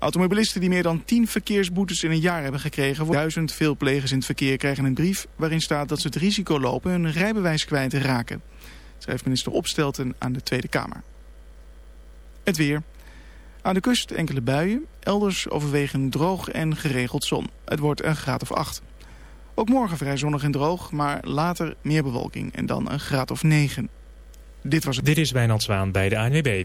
Automobilisten die meer dan 10 verkeersboetes in een jaar hebben gekregen... duizend veelplegers in het verkeer krijgen een brief... waarin staat dat ze het risico lopen hun rijbewijs kwijt te raken. Schrijft minister Opstelten aan de Tweede Kamer. Het weer. Aan de kust enkele buien, elders overwegend droog en geregeld zon. Het wordt een graad of 8. Ook morgen vrij zonnig en droog, maar later meer bewolking en dan een graad of 9. Dit was het. Dit is Wijnand Zwaan bij de ANWB.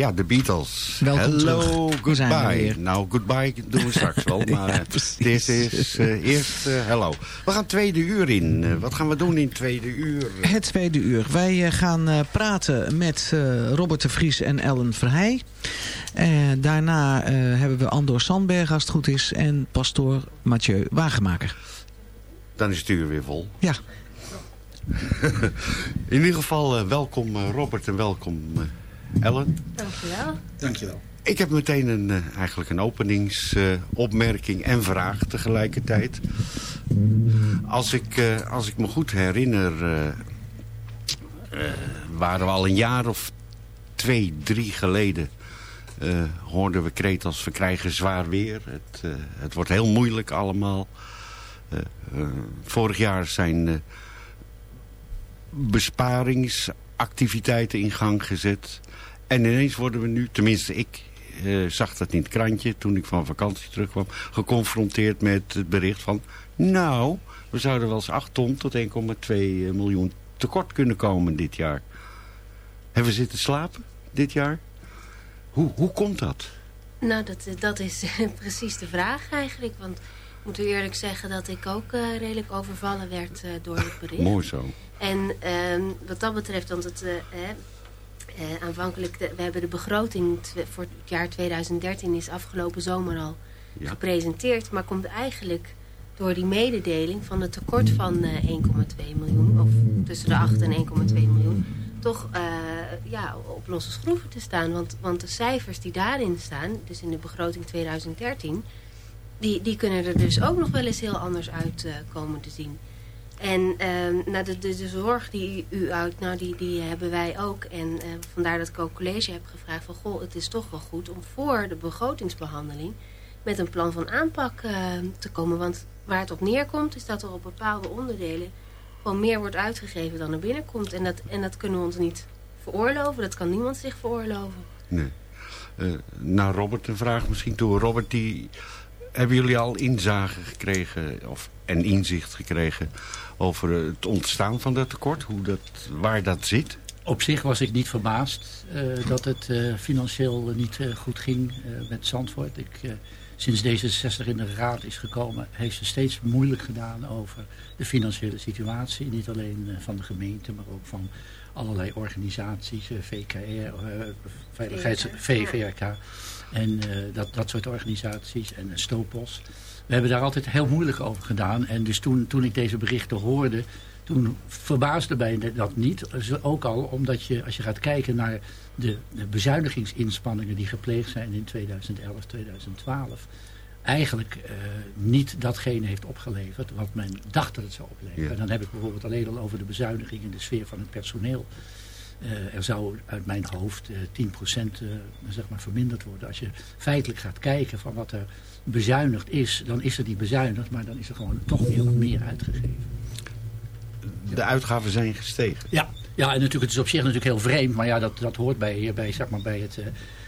Ja, de Beatles. Welkom Hello, terug. Daar zijn we goodbye. weer. Nou, goodbye doen we straks wel. Maar Ja, eh, dit is eh, eerst eh, hello. We gaan tweede uur in. Wat gaan we doen in tweede uur? Het tweede uur. Wij gaan praten met Robert de Vries en Ellen Verheij. Daarna hebben we Andor Sandberg als het goed is. En pastoor Mathieu Wagenmaker. Dan is het uur weer vol. Ja. in ieder geval welkom Robert en welkom Ellen. Dankjewel. Dankjewel. Ik heb meteen een, eh, eigenlijk een openingsopmerking en vraag tegelijkertijd. Als ik, eh, als ik me goed herinner... eh, eh, waren we al een jaar of twee, drie geleden... eh, hoorden we kreet als we krijgen zwaar weer. Het, eh, het wordt heel moeilijk allemaal. Eh, eh, vorig jaar zijn eh, besparingsactiviteiten in gang gezet. En ineens worden we nu, tenminste ik eh, zag dat in het krantje... toen ik van vakantie terugkwam, geconfronteerd met het bericht van... nou, we zouden wel eens 8 ton tot 1,2 miljoen tekort kunnen komen dit jaar. Hebben we zitten slapen dit jaar? Hoe, hoe komt dat? Nou, dat, dat is precies de vraag eigenlijk. Want ik moet u eerlijk zeggen dat ik ook eh, redelijk overvallen werd eh, door het bericht. Mooi zo. En ehm, wat dat betreft, want het, eh, eh, eh, aanvankelijk, de- we hebben de begroting voor het jaar 2013 is afgelopen zomer al Ja. gepresenteerd. Maar komt eigenlijk door die mededeling van het tekort van eh, 1,2 miljoen, of tussen de 8 en 1,2 miljoen, toch eh, ja, op losse schroeven te staan. Want, want de cijfers die daarin staan, dus in de begroting 2013, die, die kunnen er dus ook nog wel eens heel anders uit eh, komen te zien. En ehm, nou, de, de, de zorg die u uit, nou, die, die hebben wij ook. En eh, vandaar dat ik ook college heb gevraagd van... goh, het is toch wel goed om voor de begrotingsbehandeling... met een plan van aanpak eh, te komen. Want waar het op neerkomt is dat er op bepaalde onderdelen... gewoon meer wordt uitgegeven dan er binnenkomt. En dat, en dat kunnen we ons niet veroorloven. Dat kan niemand zich veroorloven. Nee. Eh naar Robert een vraag misschien toe. Robert, die, hebben jullie al inzage gekregen of, en inzicht gekregen over het ontstaan van dat tekort? Hoe dat, waar dat zit? Op zich was ik niet verbaasd eh, dat het eh, financieel niet eh, goed ging eh, met Zandvoort. Ik, eh, sinds D66 in de raad is gekomen, heeft ze steeds moeilijk gedaan over de financiële situatie. Niet alleen van de gemeente, maar ook van allerlei organisaties, VKR, Veiligheids, VVRK en eh, dat, dat soort organisaties en Stopos. We hebben daar altijd heel moeilijk over gedaan. En dus toen, toen ik deze berichten hoorde, toen verbaasde mij dat niet. Ook al omdat je, als je gaat kijken naar de, de bezuinigingsinspanningen die gepleegd zijn in 2011, 2012... eigenlijk eh, niet datgene heeft opgeleverd wat men dacht dat het zou opleveren. Ja. En dan heb ik bijvoorbeeld alleen al over de bezuiniging in de sfeer van het personeel. Eh, er zou uit mijn hoofd eh 10% eh, zeg maar verminderd worden. Als je feitelijk gaat kijken van wat er bezuinigd is, dan is er niet bezuinigd, maar dan is er gewoon toch weer wat meer uitgegeven. De uitgaven zijn gestegen. Ja, ja en natuurlijk, het is op zich natuurlijk heel vreemd, maar ja, dat, dat hoort bij, bij, zeg maar, bij het, eh,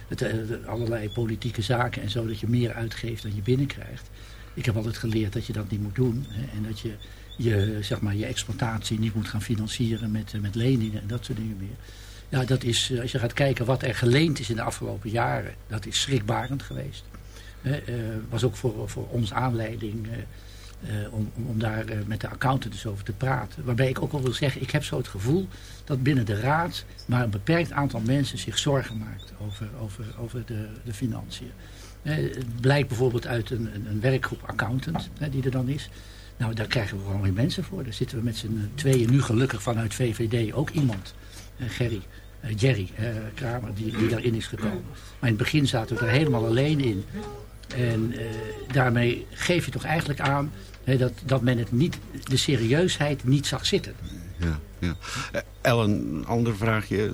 het, eh, allerlei politieke zaken en zo, dat je meer uitgeeft dan je binnenkrijgt. Ik heb altijd geleerd dat je dat niet moet doen hè, en dat je je, zeg maar, je exploitatie niet moet gaan financieren met, eh, met leningen en dat soort dingen meer. Ja, dat is, als je gaat kijken wat er geleend is in de afgelopen jaren, dat is schrikbarend geweest. Eh, was ook voor, voor ons aanleiding eh, eh, om, om, daar met de accountant dus over te praten. Waarbij ik ook wel wil zeggen, ik heb zo het gevoel dat binnen de raad maar een beperkt aantal mensen zich zorgen maakt over, over, over de, de financiën. Het blijkt bijvoorbeeld uit een, een, werkgroep accountant die er dan is. Nou, daar krijgen we gewoon weer mensen voor. Daar zitten we met z'n tweeën nu gelukkig vanuit VVD ook iemand. eh, Gerry, Jerry Kramer, die, die daarin is gekomen. Maar in het begin zaten we er helemaal alleen in. En eh, daarmee geef je toch eigenlijk aan hè, dat, dat men het niet, de serieusheid niet zag zitten. Ja, ja. Eh, Ellen, een ander vraagje.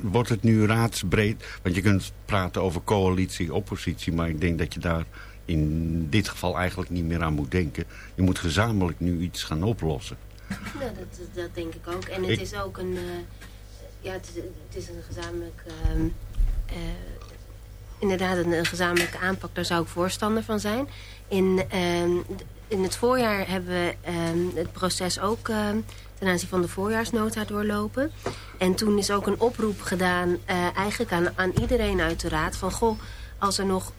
Wordt het nu raadsbreed? Want je kunt praten over coalitie, oppositie. Maar ik denk dat je daar in dit geval eigenlijk niet meer aan moet denken. Je moet gezamenlijk nu iets gaan oplossen. Nou, dat, dat denk ik ook. En het Ik- is ook een... eh, ja, het is, het is een gezamenlijk... ehm, eh, inderdaad, een, een gezamenlijke aanpak. Daar zou ik voorstander van zijn. In, ehm, in het voorjaar hebben we ehm, het proces ook ehm, ten aanzien van de voorjaarsnota doorlopen. En toen is ook een oproep gedaan, eh, eigenlijk aan, aan iedereen uit de raad... van goh, als er nog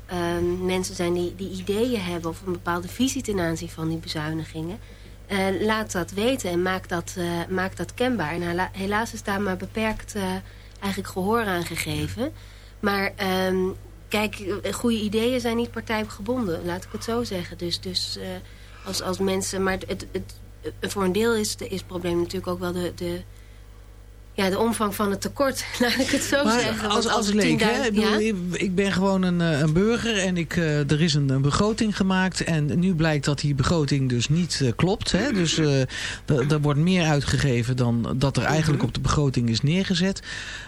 mensen zijn die, die ideeën hebben... of een bepaalde visie ten aanzien van die bezuinigingen... eh, laat dat weten en maak dat, eh, maak dat kenbaar. En hela- helaas is daar maar beperkt eigenlijk gehoor aan gegeven. Maar kijk, eh, goede ideeën zijn niet partijgebonden, laat ik het zo zeggen. Dus, dus eh, als, als mensen... Maar het, het, voor een deel is, de- is het probleem natuurlijk ook wel de... de ja, de omvang van het tekort, laat ik het zo Maar zeggen. als, als er leek, hè? 10.000 Ik, bedoel, ja? ik, ben gewoon een, eh, een burger en ik, eh, er is een, een begroting gemaakt. En nu blijkt dat die begroting dus niet eh, klopt. Hè? Dus eh, er wordt meer uitgegeven dan dat er eigenlijk op de begroting is neergezet.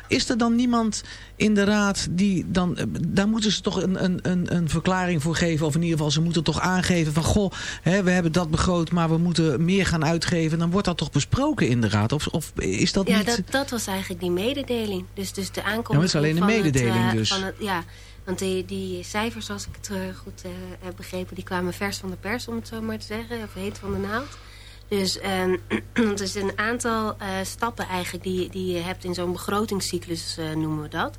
Is er dan niemand in de raad die dan... Daar moeten ze toch een, een, een, een verklaring voor geven. Of in ieder geval, ze moeten toch aangeven van... Goh, hè, we hebben dat begroot, maar we moeten meer gaan uitgeven. Dan wordt dat toch besproken in de raad? Of, of is dat ja, niet... dat, dat was eigenlijk die mededeling. Dus, dus de aankondiging Ja, het is alleen een het, mededeling eh, dus. van het- ja, want die, die cijfers, als ik het eh, goed eh, heb begrepen... die kwamen vers van de pers, om het zo maar te zeggen. Of heet van de naald. Dus ehm, het is een aantal stappen eigenlijk die, die je hebt in zo'n begrotingscyclus, noemen we dat.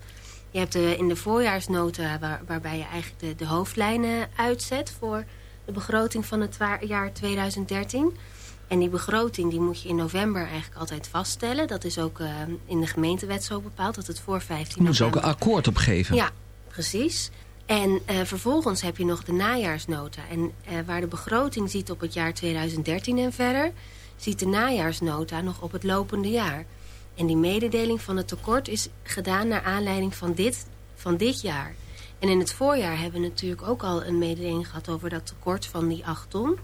Je hebt in de voorjaarsnota waar, waarbij je eigenlijk de, de hoofdlijnen uitzet... voor de begroting van het jaar 2013... En die begroting die moet je in november eigenlijk altijd vaststellen. Dat is ook eh, in de gemeentewet zo bepaald, dat het voor 15 Moeten ze ook november... een akkoord op geven? Ja, precies. En eh, vervolgens heb je nog de najaarsnota. En eh, waar de begroting ziet op het jaar 2013 en verder... ziet de najaarsnota nog op het lopende jaar. En die mededeling van het tekort is gedaan naar aanleiding van dit, van dit jaar. En in het voorjaar hebben we natuurlijk ook al een mededeling gehad... over dat tekort van die 8 ton.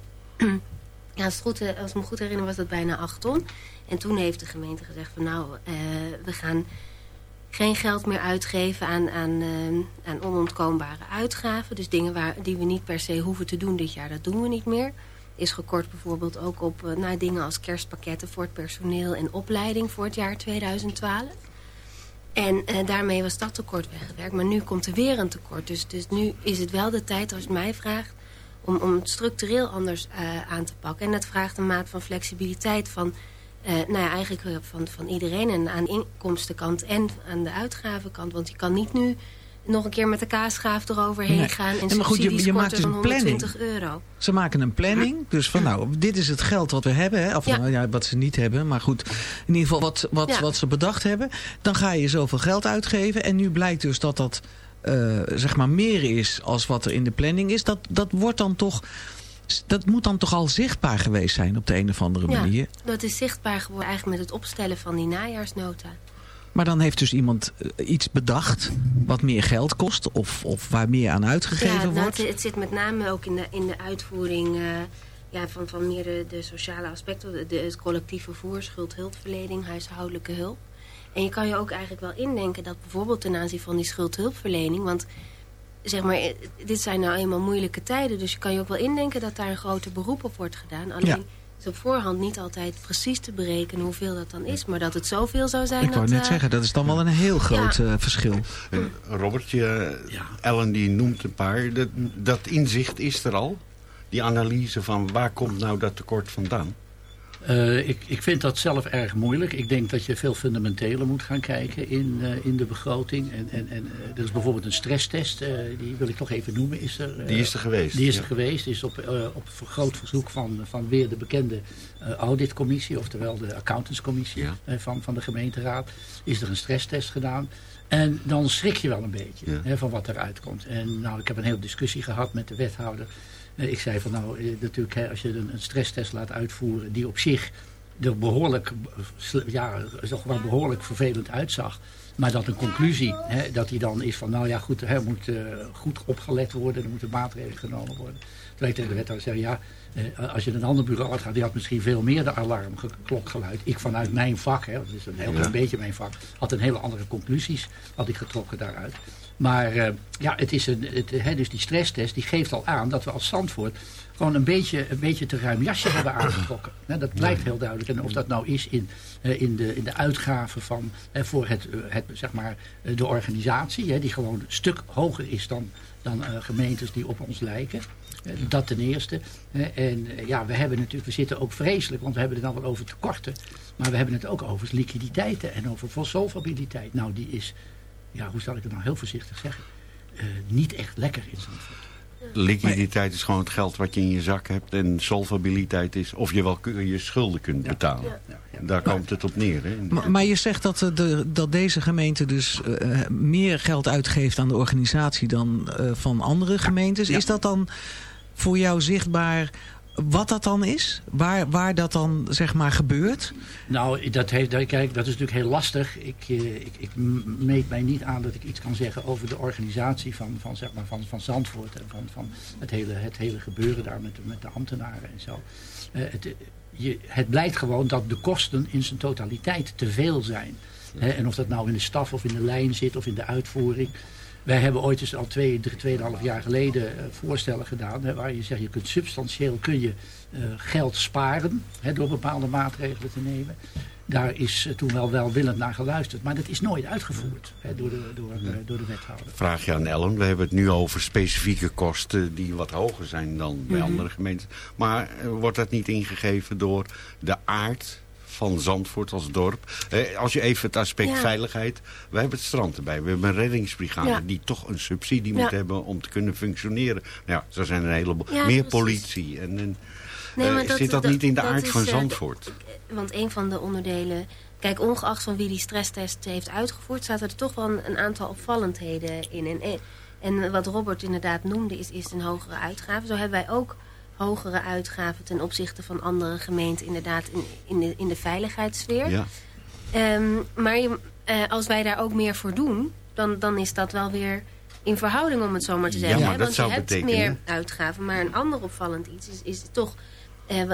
Ja, als, eh, als ik me goed herinner was dat bijna 8 ton. En toen heeft de gemeente gezegd van nou, eh, we gaan geen geld meer uitgeven aan, aan, eh, aan onontkoombare uitgaven. Dus dingen waar, die we niet per se hoeven te doen dit jaar, dat doen we niet meer. Is gekort bijvoorbeeld ook op nou, dingen als kerstpakketten voor het personeel en opleiding voor het jaar 2012. En daarmee was dat tekort weggewerkt. Maar nu komt er weer een tekort. Dus, dus nu is het wel de tijd, als je mij vraagt, om, om het structureel anders eh, aan te pakken. En dat vraagt een maat van flexibiliteit van, eh, nou ja, eigenlijk eh, van, van iedereen. En aan de inkomstenkant en aan de uitgavenkant. Want je kan niet nu nog een keer met de kaasschaaf eroverheen Nee. gaan... en maar goed, je- maakt dus van een planning. 120 euro. Ze maken een planning. Dus van nou, dit is het geld wat we hebben. Hè? Of Ja. nou ja, wat ze niet hebben. Maar goed, in ieder geval wat, wat, Ja. wat ze bedacht hebben. Dan ga je zoveel geld uitgeven. En nu blijkt dus dat dat eh, zeg maar meer is als wat er in de planning is. Dat, dat wordt dan toch... Dat moet dan toch al zichtbaar geweest zijn op de een of andere manier. Ja, dat is zichtbaar geworden eigenlijk met het opstellen van die najaarsnota. Maar dan heeft dus iemand eh, iets bedacht wat meer geld kost. Of, of waar meer aan uitgegeven ja, nou, wordt. het, het zit met name ook in de, in de uitvoering eh, ja, van, van meer de, de sociale aspecten. De, het collectief vervoer, schuldhulpverlening, huishoudelijke hulp. En je kan je ook eigenlijk wel indenken dat bijvoorbeeld ten aanzien van die schuldhulpverlening... want zeg maar, eh, dit zijn nou eenmaal moeilijke tijden... dus je kan je ook wel indenken dat daar een groter beroep op wordt gedaan. Alleen Ja. is op voorhand niet altijd precies te berekenen hoeveel dat dan is... maar dat het zoveel zou zijn Ik wou dat... net eh, zeggen, dat is dan wel een heel groot Ja. eh, verschil. En Robertje, Ellen die noemt een paar. Dat, dat inzicht is er al. Die analyse van waar komt nou dat tekort vandaan? Eh, ik, ik vind dat zelf erg moeilijk. Ik denk dat je veel fundamenteler moet gaan kijken in, eh, in de begroting. En, en, en eh, er is bijvoorbeeld een stresstest, die wil ik nog even noemen. Is er, Die is er geweest, Die is er ja. geweest. Is op, op groot verzoek van, van weer de bekende auditcommissie, oftewel de accountantscommissie eh, van, van de gemeenteraad. Is er een stresstest gedaan. En dan schrik je wel een beetje Ja. hè, van wat eruit komt. En nou, ik heb een hele discussie gehad met de wethouder. Eh, ik zei van nou, eh, natuurlijk hè, als je een, een stresstest laat uitvoeren die op zich er behoorlijk, eh, ja, toch wel behoorlijk vervelend uitzag. Maar dat een conclusie, hè, dat die dan is van nou ja goed, er moet goed opgelet worden, er moeten maatregelen genomen worden. Terwijl ik tegen de wethouder zei ja, als je een ander bureau uitgaat, die had misschien veel meer de alarmklok geluid. Ik vanuit mijn vak, hè, dat is een heel Ja. beetje mijn vak, had een hele andere conclusies had ik getrokken daaruit. Maar eh, ja, het is een, het, dus die stresstest die geeft al aan dat we als Zandvoort gewoon een beetje, een beetje te ruim jasje hebben aangetrokken. Dat blijkt heel duidelijk. En of dat nou is in, eh, in, de, in de uitgaven van, eh, voor het, het, zeg maar, de organisatie, die gewoon een stuk hoger is dan dan gemeentes die op ons lijken. Dat ten eerste. En ja, we hebben natuurlijk, we zitten ook vreselijk, want we hebben het dan wel over tekorten. Maar we hebben het ook over liquiditeiten en over solvabiliteit. Nou, die is, ja, hoe zal ik het nou heel voorzichtig zeggen, eh, niet echt lekker in Zandvoort. Liquiditeit is gewoon het geld wat je in je zak hebt. En solvabiliteit is of je wel kun- je schulden kunt betalen. Daar komt het op neer. Hè? Maar, maar je zegt dat, eh, de, dat deze gemeente dus eh, meer geld uitgeeft aan de organisatie dan eh, van andere gemeentes. Is dat dan voor jou zichtbaar wat dat dan is? Waar, waar dat dan zeg maar gebeurt? Nou, dat, heeft, dat- kijk, dat is natuurlijk heel lastig. Ik, eh, ik, ik meet mij niet aan dat ik iets kan zeggen over de organisatie van, van, zeg maar, van, van Zandvoort. En van, van het, hele, het hele gebeuren daar met, de- met de ambtenaren en zo. Eh, het, je, het blijkt gewoon dat de kosten in zijn totaliteit te veel zijn. Hè, en of dat nou in de staf of in de lijn zit of in de uitvoering. Wij hebben ooit eens al twee, drie, tweeënhalf jaar geleden eh, voorstellen gedaan. Hè, waar je zegt, je kunt substantieel kun je, eh, geld sparen hè, door bepaalde maatregelen te nemen. Daar is eh, toen wel welwillend naar geluisterd. Maar dat is nooit uitgevoerd hè, door, de, door, door de wethouder. Vraag je aan Ellen. We hebben het nu over specifieke kosten die wat hoger zijn dan bij Mhm. andere gemeenten. Maar wordt dat niet ingegeven door de aard van Zandvoort als dorp? Eh, als je even het aspect Ja. veiligheid... We hebben het strand erbij. We hebben een reddingsbrigade Ja. die toch een subsidie moet hebben om te kunnen functioneren. Nou ja, zo zijn er een heleboel. Meer precies. politie. En, en, Nee, eh, dat- zit dat, dat- niet in de aard van eh, Zandvoort? Want een van de onderdelen... Kijk, ongeacht van wie die stresstest heeft uitgevoerd... zaten er toch wel een, een aantal opvallendheden in. En, en wat Robert inderdaad noemde is, is een hogere uitgave. Zo hebben wij ook hogere uitgaven ten opzichte van andere gemeenten... inderdaad in, in, de, in de veiligheidssfeer. Ja. Ehm, maar je, eh, als wij daar ook meer voor doen... Dan, dan is dat wel weer in verhouding, om het zo maar te Ja, zeggen. maar hè? dat Want je hebt betekenen- meer uitgaven. Maar een ander opvallend iets is, is toch... eh,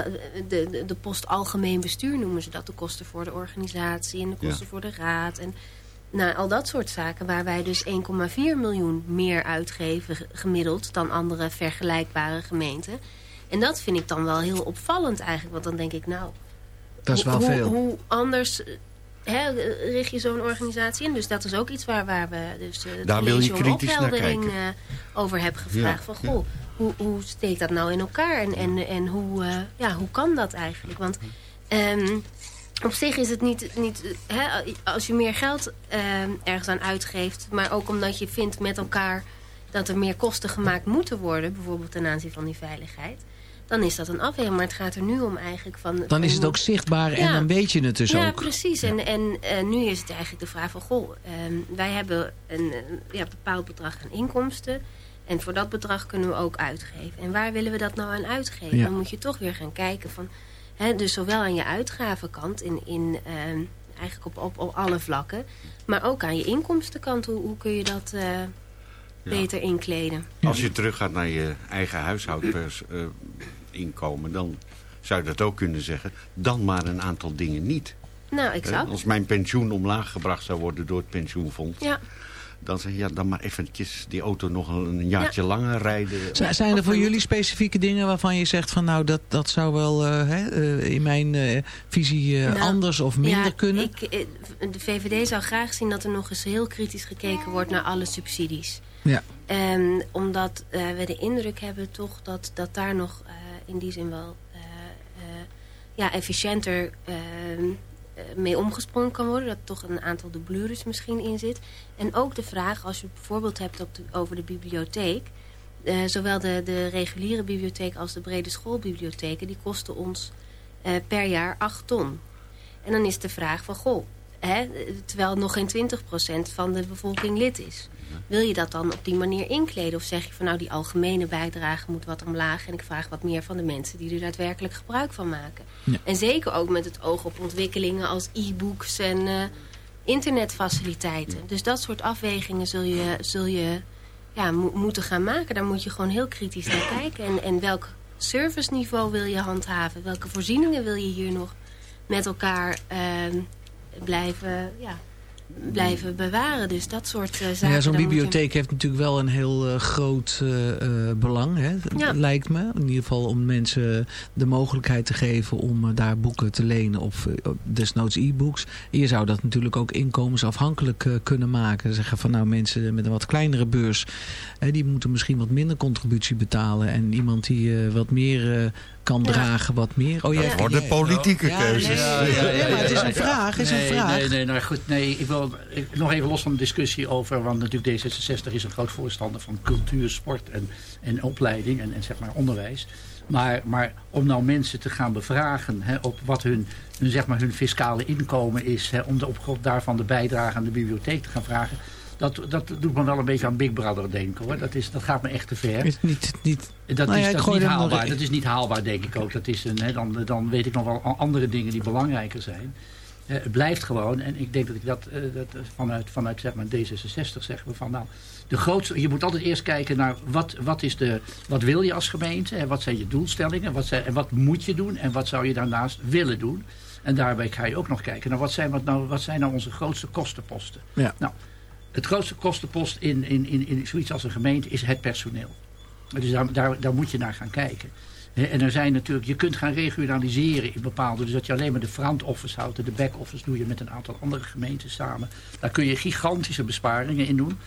de, de, de post algemeen bestuur noemen ze dat. De kosten voor de organisatie en de kosten Ja. voor de raad. En nou, al dat soort zaken waar wij dus 1,4 miljoen meer uitgeven ge- gemiddeld... dan andere vergelijkbare gemeenten. En dat vind ik dan wel heel opvallend eigenlijk. Want dan denk ik, nou... Dat is hoe- wel hoe, veel. Hoe anders eh, hè, richt je zo'n organisatie in? Dus dat is ook iets waar, waar we dus, het Daar wil je kritisch naar kijken. eh, over hebben gevraagd. Ja, Van, goh, hoe, hoe steekt dat nou in elkaar? En, en, en hoe, ja, hoe kan dat eigenlijk? Want ehm, op zich is het niet... niet hè, als je meer geld ehm, ergens aan uitgeeft... maar ook omdat je vindt met elkaar dat er meer kosten gemaakt moeten worden... bijvoorbeeld ten aanzien van die veiligheid... dan is dat een afweging. Maar het gaat er nu om eigenlijk van... Dan is het ook zichtbaar en Ja. dan weet je het dus ja, ook. precies. En, en eh, nu is het eigenlijk de vraag van... Goh, ehm, wij hebben een eh, ja, bepaald bedrag aan inkomsten... En voor dat bedrag kunnen we ook uitgeven. En waar willen we dat nou aan uitgeven? Ja. Dan moet je toch weer gaan kijken van... Hè, dus zowel aan je uitgavenkant, in, in, ehm, eigenlijk op, op, op alle vlakken... maar ook aan je inkomstenkant, hoe, hoe kun je dat eh, beter inkleden? Als je teruggaat naar je eigen huishoudinkomen, dan zou je dat ook kunnen zeggen. Dan maar een aantal dingen niet. Nou, exact. Hè, Als mijn pensioen omlaag gebracht zou worden door het pensioenfonds... Ja. dan zeg je, ja, dan maar eventjes die auto nog een jaartje langer rijden. Z- Zijn er voor jullie specifieke dingen waarvan je zegt van nou dat, dat zou wel eh, hè, eh, in mijn eh, visie eh, Nou, anders of minder ja, kunnen? Ik, eh, de VVD zou graag zien dat er nog eens heel kritisch gekeken wordt naar alle subsidies. Ja. Ehm, omdat eh, we de indruk hebben toch dat, dat daar nog eh, in die zin wel eh, ja, efficiënter ehm, eh, mee omgesprongen kan worden. Dat toch een aantal dublures misschien in zit. En ook de vraag, als je het bijvoorbeeld hebt op over de bibliotheek... zowel de, de reguliere bibliotheek als de brede schoolbibliotheken... die kosten ons per jaar 8 ton. En dan is de vraag van, goh, hè, terwijl nog geen 20% van de bevolking lid is. Wil je dat dan op die manier inkleden? Of zeg je van nou die algemene bijdrage moet wat omlaag... en ik vraag wat meer van de mensen die er daadwerkelijk gebruik van maken. Ja. En zeker ook met het oog op ontwikkelingen als e-books en eh, internetfaciliteiten. Dus dat soort afwegingen zul je, zul je ja, mo- moeten gaan maken. Daar moet je gewoon heel kritisch naar kijken. En, en welk serviceniveau wil je handhaven? Welke voorzieningen wil je hier nog met elkaar ehm, blijven ja, blijven bewaren. Dus dat soort eh, zaken. Nou ja, Zo'n je- bibliotheek heeft natuurlijk wel een heel eh, groot eh, belang, hè, Ja. lijkt me. In ieder geval om mensen de mogelijkheid te geven om daar boeken te lenen of desnoods e-books. Je zou dat natuurlijk ook inkomensafhankelijk kunnen maken. Zeggen van nou mensen met een wat kleinere beurs, hè, die moeten misschien wat minder contributie betalen. En iemand die wat meer kan Ja. dragen, wat meer. Oh, Dat worden politieke Ja, keuzes. nee, Ja, ja, ja, maar het is een vraag, het is een nee, vraag. Nee, nee, nou goed, nee, ik wil ik, nog even los van de discussie over, want natuurlijk D66 is een groot voorstander van cultuur, sport en, en opleiding en, en zeg maar onderwijs. Maar, maar om nou mensen te gaan bevragen hè, op wat hun, hun, zeg maar hun fiscale inkomen is, hè, om de, op grond daarvan de bijdrage aan de bibliotheek te gaan vragen, dat, dat doet me wel een beetje aan Big Brother denken hoor. Dat, is, dat gaat me echt te ver. Is niet, niet, Dat, Nou is, ja, dat, niet haalbaar. in. dat is niet haalbaar, denk ik ook. Dat is een, hè, dan, dan weet ik nog wel andere dingen die belangrijker zijn. Eh, het blijft gewoon, en ik denk dat ik dat, eh, dat eh, vanuit, vanuit zeg maar D66 zeggen we van nou, de grootste, je moet altijd eerst kijken naar wat, wat, is de, wat wil je als gemeente en wat zijn je doelstellingen wat zijn, en wat moet je doen en wat zou je daarnaast willen doen. En daarbij ga je ook nog kijken naar wat zijn, wat nou, wat zijn nou onze grootste kostenposten. Ja. Nou, het grootste kostenpost in, in, in, in zoiets als een gemeente is het personeel. Dus daar, daar, daar moet je naar gaan kijken. En er zijn natuurlijk, je kunt gaan regionaliseren in bepaalde. Dus dat je alleen maar de front office houdt. en De back office doe je met een aantal andere gemeenten samen. Daar kun je gigantische besparingen in doen.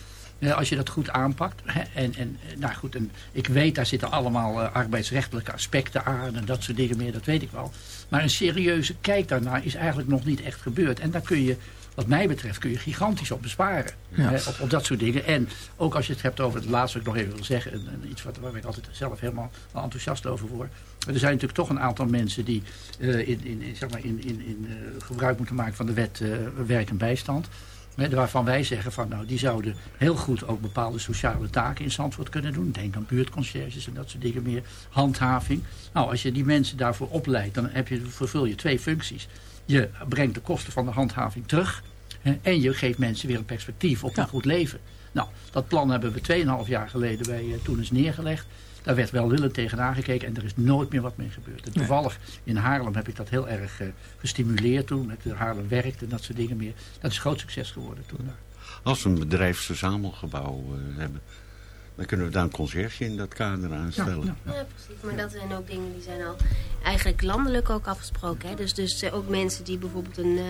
Als je dat goed aanpakt. En, en nou goed, en ik weet, daar zitten allemaal eh, arbeidsrechtelijke aspecten aan. En dat soort dingen meer, dat weet ik wel. Maar een serieuze kijk daarnaar is eigenlijk nog niet echt gebeurd. En daar kun je, wat mij betreft, kun je gigantisch op besparen. Ja. Hè, op, op dat soort dingen. En ook als je het hebt over het laatste wat ik nog even wil zeggen. En, en iets wat, waar ik altijd zelf helemaal enthousiast over word. Er zijn natuurlijk toch een aantal mensen die eh, in, in, in, zeg maar in, in, in eh, gebruik moeten maken van de wet eh, werk en bijstand. Hè, waarvan wij zeggen van nou die zouden heel goed ook bepaalde sociale taken in Zandvoort kunnen doen. Denk aan buurtconcierges en dat soort dingen meer. Handhaving. Nou als je die mensen daarvoor opleidt dan heb je, vervul je twee functies. Je brengt de kosten van de handhaving terug. hè, en je geeft mensen weer een perspectief op een goed leven. Nou, dat plan hebben we 2,5 jaar geleden bij eh, toen eens neergelegd. Daar werd wel willend tegenaan gekeken en er is nooit meer wat mee gebeurd. En toevallig in Haarlem heb ik dat heel erg eh, gestimuleerd toen. Met de Haarlem werkt en dat soort dingen meer. Dat is groot succes geworden toen. daar. Als we een bedrijfsverzamelgebouw eh, hebben, dan kunnen we daar een conciërge in dat kader aanstellen. Ja, Ja, precies. Maar dat zijn ook dingen die zijn al eigenlijk landelijk ook afgesproken. Hè? Dus, dus eh, ook mensen die bijvoorbeeld een, eh,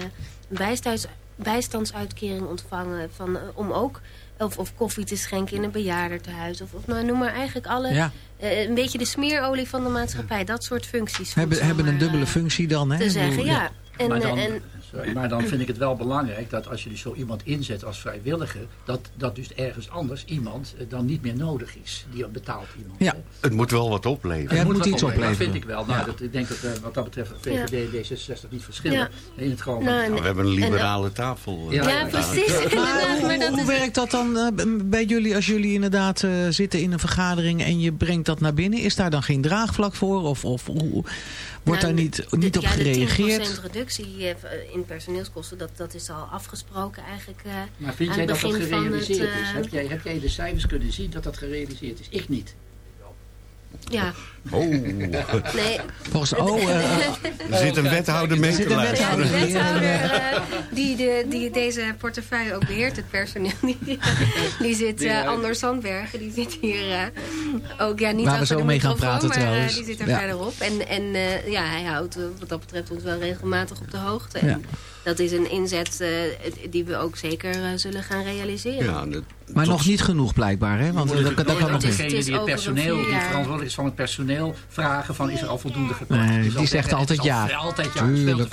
een bijstands, bijstandsuitkering ontvangen... Van, eh, om ook of, of koffie te schenken in een bejaardentehuis. Of, of nou, noem maar eigenlijk alle... Ja. eh, een beetje de smeerolie van de maatschappij. Dat soort functies. hebben, hebben een dubbele functie dan, hè? Te zeggen, ja. En, maar, dan, en, sorry, maar dan vind ik het wel belangrijk dat als je dus zo iemand inzet als vrijwilliger... dat, dat dus ergens anders iemand eh, dan niet meer nodig is. Die betaalt iemand. Ja. hè. Het moet wel wat opleveren. Ja, het moet iets opleveren. Dat vind ik wel. Nou, Ja. dat, ik denk dat eh, wat dat betreft VVD en D66 niet verschillen. Ja. In het gewoon. Nou, Nou, we hebben een liberale tafel. eh, Ja, ja, precies. Inderdaad, hoe, maar dat hoe is- werkt dat dan eh, bij jullie als jullie inderdaad eh, zitten in een vergadering en je brengt dat naar binnen? Is daar dan geen draagvlak voor? Of, of hoe, wordt Nou, daar niet, de- niet op ja, gereageerd? De 10% reductie eh, in personeelskosten, dat, dat is al afgesproken eigenlijk eh, Maar vind aan jij het dat dat het... gerealiseerd is? eh, Heb jij, heb jij de cijfers kunnen zien dat dat gerealiseerd is? Ik niet. ja, Oh, nee. Volgens, oh, eh, er zit een wethouder mee Er zit te een Ja, luisteren. de wethouder. eh, die, de, die deze portefeuille ook beheert, het personeel, die, die zit, eh Anders Sandbergen, die zit hier eh, ook, ja, niet Waar we achter de mee gaan microfoon, praten maar, trouwens. die zit er Ja. verderop. En, en eh, ja, hij houdt wat dat betreft ons wel regelmatig op de hoogte. Ja. En dat is een inzet eh, die we ook zeker eh, zullen gaan realiseren. Ja, dat- maar tot- nog niet genoeg blijkbaar, hè? Want dat, dat kan nog Het niet. is- degene het is die het personeel, die verantwoordelijk is van het personeel, vragen van is er al voldoende tekort? Nee, die zegt altijd ja. Altijd ja, Tuurlijk.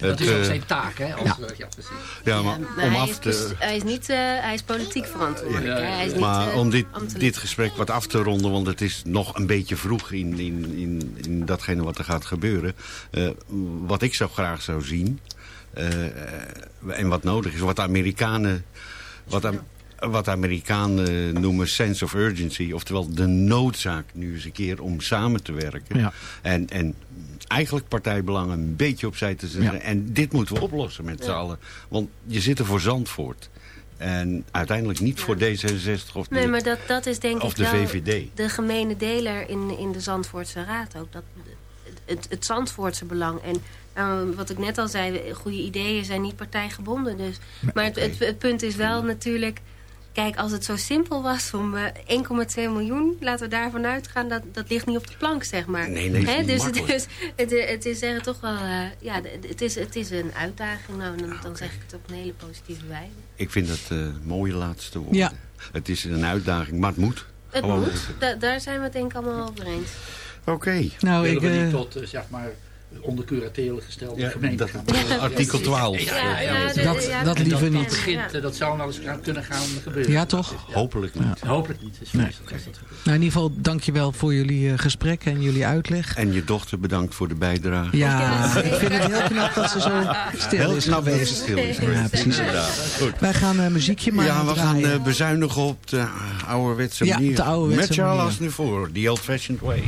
Dat is ook eh, zijn taak, hè? Als, ja. ja, precies. ja, maar om hij, af is, te... dus- hij is niet, eh, hij is politiek verantwoordelijk. Ja, ja, hè. Hij is niet, Maar eh, om dit, ambtelijk. dit gesprek wat af te ronden, want het is nog een beetje vroeg in, in, in, in datgene wat er gaat gebeuren. Eh, wat ik zo graag zou zien, eh, en wat nodig is, wat de Amerikanen, wat, Am- wat de Amerikanen noemen sense of urgency. Oftewel de noodzaak nu eens een keer om samen te werken. Ja. En, en eigenlijk partijbelangen een beetje opzij te zetten. Ja. En dit moeten we oplossen met z'n allen. Want je zit er voor Zandvoort. En uiteindelijk niet voor D66 of de, Nee, maar dat, dat is denk of ik de wel VVD. de gemene deler in, in de Zandvoortse Raad ook. Dat, het, het Zandvoortse belang. En eh, wat ik net al zei, goede ideeën zijn niet partijgebonden. Dus. Maar het, het, het punt is wel natuurlijk... Kijk, als het zo simpel was om eh, 1,2 miljoen, laten we daarvan uitgaan, dat, dat ligt niet op de plank, zeg maar. Nee, nee, niet dus makkelijk. dus het, het is echt toch wel, eh, ja, het is, het is een uitdaging. Nou, dan, dan zeg ik het op een hele positieve wijze. Ik vind dat eh, mooie laatste woorden. Ja. Het is een uitdaging, maar het moet. Het Gewoon. moet, Da- daar zijn we het denk ik allemaal over eens. Oké. Nou, Willen ik, we niet eh, tot, eh, zeg maar, onder curatele gestelde Ja, gemeente dat- gaan. Artikel 12. Ja, Ja, ja, ja, dat- de- dat, ja, liever dat, niet. Dat, begint, eh, dat zou nou eens gaan- kunnen gaan gebeuren. Ja, toch? Hopelijk niet. Hopelijk niet. Is Nee. dat gebeurt. Nou, in ieder geval, dankjewel voor jullie eh, gesprek en jullie uitleg. En je dochter bedankt voor de bijdrage. Ja, ik vind het heel knap dat ze zo stil Heel is knap dat geweest. ze stil is. Ja, precies. Goed. Wij gaan een muziekje maken. Ja, we gaan eh, bezuinigen op de ouderwetse Ja, manier. de ouderwetse Met Charles manier. Aznavour, The Old Fashioned Way.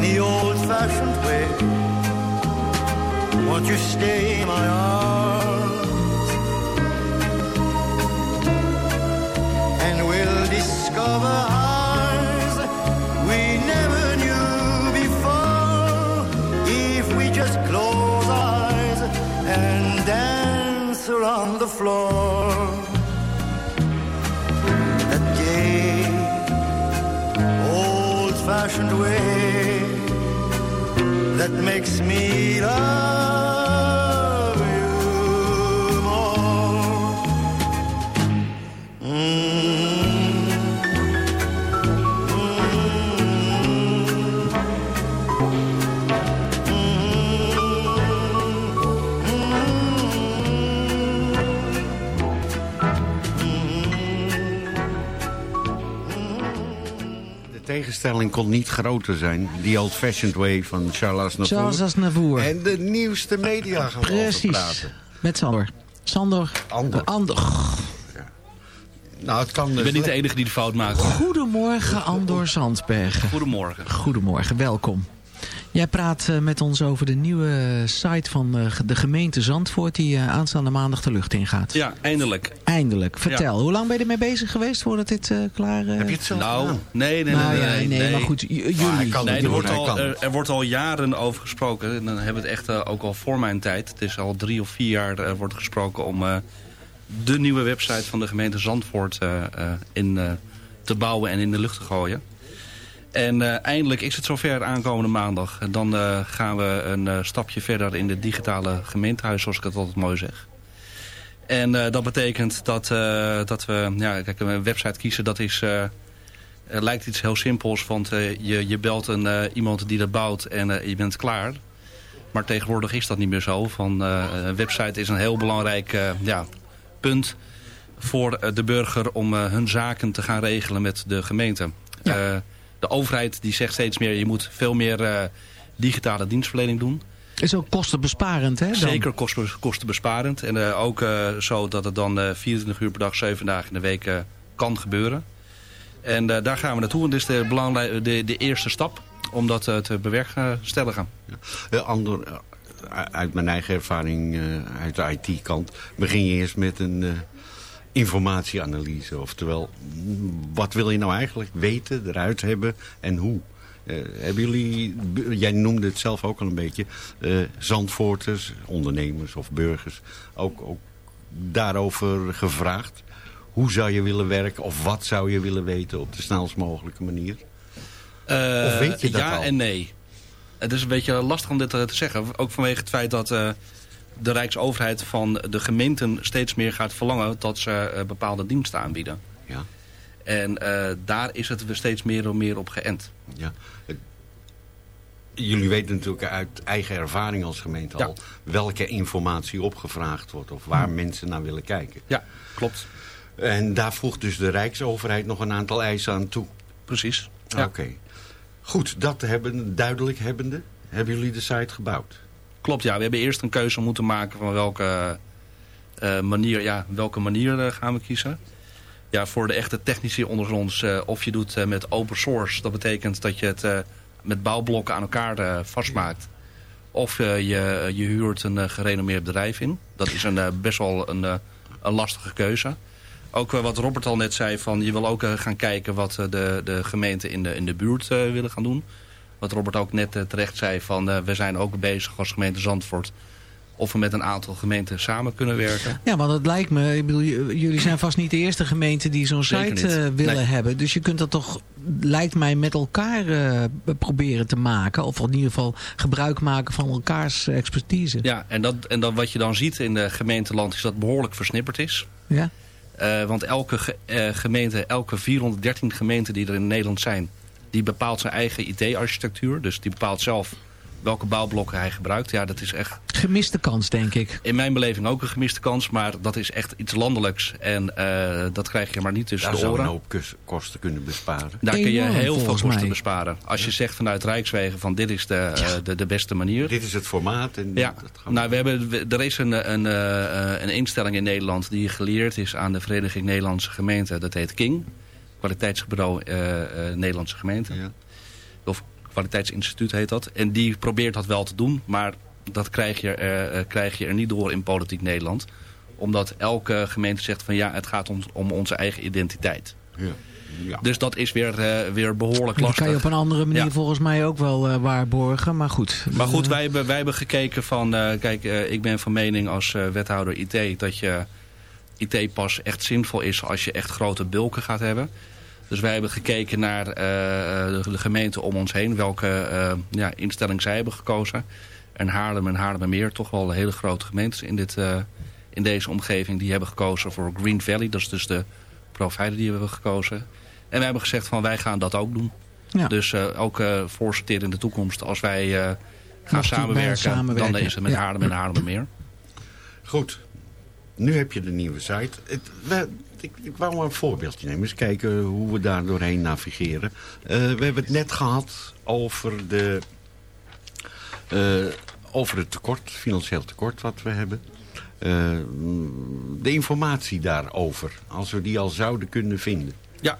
In the old-fashioned way. Won't you stay in my arms? And we'll discover highs we never knew before if we just close our eyes and dance around the floor. That gay, old-fashioned way that makes me love tegenstelling kon niet groter zijn. The Old Fashioned Way van Charles Aznavour. Charles Aznavour. En de nieuwste media gaan we over Precies. praten. Met Sander. Sander. Ander. Ander. Nou, het kan Ik ben niet de enige die de fout maakt. Goedemorgen, Andor Zandbergen. Goedemorgen. Goedemorgen, welkom. Jij praat eh, met ons over de nieuwe site van eh, de gemeente Zandvoort... die eh, aanstaande maandag de lucht ingaat. Ja, eindelijk. Eindelijk. Vertel, hoe lang ben je ermee bezig geweest voordat dit klaar... eh, Heb je het zelf Nou, gedaan? nee, nee, Nou nee. ja, nee, nee, maar goed, jullie. kan Nee, het er wordt, al, er, er wordt al jaren over gesproken. En dan hebben we het echt ook al voor mijn tijd. Het is al drie of vier jaar wordt gesproken om eh, de nieuwe website van de gemeente Zandvoort eh, eh, in eh, te bouwen en in de lucht te gooien. En eh, eindelijk is het zover aankomende maandag. En dan eh, gaan we een eh, stapje verder in het digitale gemeentehuis, zoals ik het altijd mooi zeg. En dat betekent dat, dat we ja, kijk, een website kiezen, dat is, lijkt iets heel simpels, want je, je belt een, iemand die dat bouwt en je bent klaar. Maar tegenwoordig is dat niet meer zo. Van, een website is een heel belangrijk ja, punt voor de burger om hun zaken te gaan regelen met de gemeente. Eh, de overheid die zegt steeds meer, je moet veel meer eh, digitale dienstverlening doen. Is ook kostenbesparend, hè? Dan? Zeker kosten, kostenbesparend. En eh, ook eh, zo dat het dan eh 24 uur per dag, 7 dagen in de week kan gebeuren. En eh, daar gaan we naartoe. En dit is de, belangrij- de, de eerste stap om dat te bewerkstelligen. Eh, Ander, uit mijn eigen ervaring eh, uit de IT-kant... begin je eerst met een eh, informatieanalyse. Oftewel, wat wil je nou eigenlijk weten, eruit hebben en hoe? Eh, hebben jullie, jij noemde het zelf ook al een beetje... eh Zandvoorters, ondernemers of burgers... Ook, ook daarover gevraagd? Hoe zou je willen werken of wat zou je willen weten op de snelst mogelijke manier? Eh, Of weet je dat ja al? en nee. Het is een beetje lastig om dit eh, te zeggen. Ook vanwege het feit dat eh, de Rijksoverheid van de gemeenten steeds meer gaat verlangen dat ze eh, bepaalde diensten aanbieden. Ja. En eh, daar is het steeds meer en meer op geënt. Ja. Jullie weten natuurlijk uit eigen ervaring als gemeente al... welke informatie opgevraagd wordt of waar mensen naar willen kijken. Ja, klopt. En daar voegt dus de Rijksoverheid nog een aantal eisen aan toe. Precies. Oké. Goed, dat hebben, duidelijk hebbende, hebben jullie de site gebouwd? Klopt, ja. We hebben eerst een keuze moeten maken van welke, eh, manier, ja, welke manier eh, gaan we kiezen. Ja, voor de echte technici onder ons, eh, of je doet met open source. Dat betekent dat je het met bouwblokken aan elkaar vastmaakt. Of je, je huurt een gerenommeerd bedrijf in. Dat is een, best wel een, lastige keuze. Ook wat Robert al net zei, van je wil ook gaan kijken wat de, de gemeenten in de, in de buurt willen gaan doen. Wat Robert ook net eh, terecht zei, van eh, we zijn ook bezig als gemeente Zandvoort of we met een aantal gemeenten samen kunnen werken. Ja, want het lijkt me, ik bedoel, jullie zijn vast niet de eerste gemeente die zo'n site eh, willen Nee. hebben. Dus je kunt dat toch, lijkt mij, met elkaar proberen te maken. Of in ieder geval gebruik maken van elkaars expertise. Ja, en, dat, en dat wat je dan ziet in de gemeenteland is dat behoorlijk versnipperd is. Ja? Want elke ge- gemeente, elke 413 gemeenten die er in Nederland zijn... die bepaalt zijn eigen IT-architectuur. Dus die bepaalt zelf welke bouwblokken hij gebruikt. Ja, dat is echt Gemiste kans, denk ik. in mijn beleving ook een gemiste kans. Maar dat is echt iets landelijks. En eh, dat krijg je maar niet tussen Daar de zou een hoop kosten kunnen besparen. Daar kun je heel veel kosten mij. besparen. Als je zegt vanuit Rijkswegen van dit is de, eh, de, de beste manier. Dit is het formaat. En Ja, dat gaan we- nou, we hebben, we- er is een, een, eh, eh, een instelling in Nederland die geleerd is aan de Vereniging Nederlandse Gemeenten. Dat heet KING, kwaliteitsbureau eh, eh, Nederlandse Gemeenten. Ja. Of kwaliteitsinstituut heet dat. En die probeert dat wel te doen, maar dat krijg je, eh, eh, krijg je er niet door in politiek Nederland. Omdat elke gemeente zegt van ja, het gaat ons om onze eigen identiteit. Ja. Ja. Dus dat is weer, eh, weer behoorlijk Dat lastig. kan je op een andere manier Ja. volgens mij ook wel eh, waarborgen. Maar goed. Maar goed, wij hebben, wij hebben gekeken van... eh, kijk, ik ben van mening als eh, wethouder IT... dat je IT pas echt zinvol is als je echt grote bulken gaat hebben. Dus wij hebben gekeken naar eh, de, de gemeenten om ons heen... welke eh, ja, instelling zij hebben gekozen. En Haarlem en Haarlemmermeer, toch wel hele grote gemeentes in, dit, eh, in deze omgeving... die hebben gekozen voor Green Valley. Dat is dus de provider die we hebben gekozen. En wij hebben gezegd van wij gaan dat ook doen. Ja. Dus eh, ook eh voorsorteren in de toekomst als wij eh, gaan samenwerken, dan is het met ja. Haarlem en Haarlemmermeer. Goed. Nu heb je de nieuwe site. Het, we, ik, ik wou maar een voorbeeldje nemen. Eens kijken hoe we daar doorheen navigeren. Eh, we hebben het net gehad over, de, eh, over het tekort, financieel tekort wat we hebben. Eh, de informatie daarover, als we die al zouden kunnen vinden. Ja.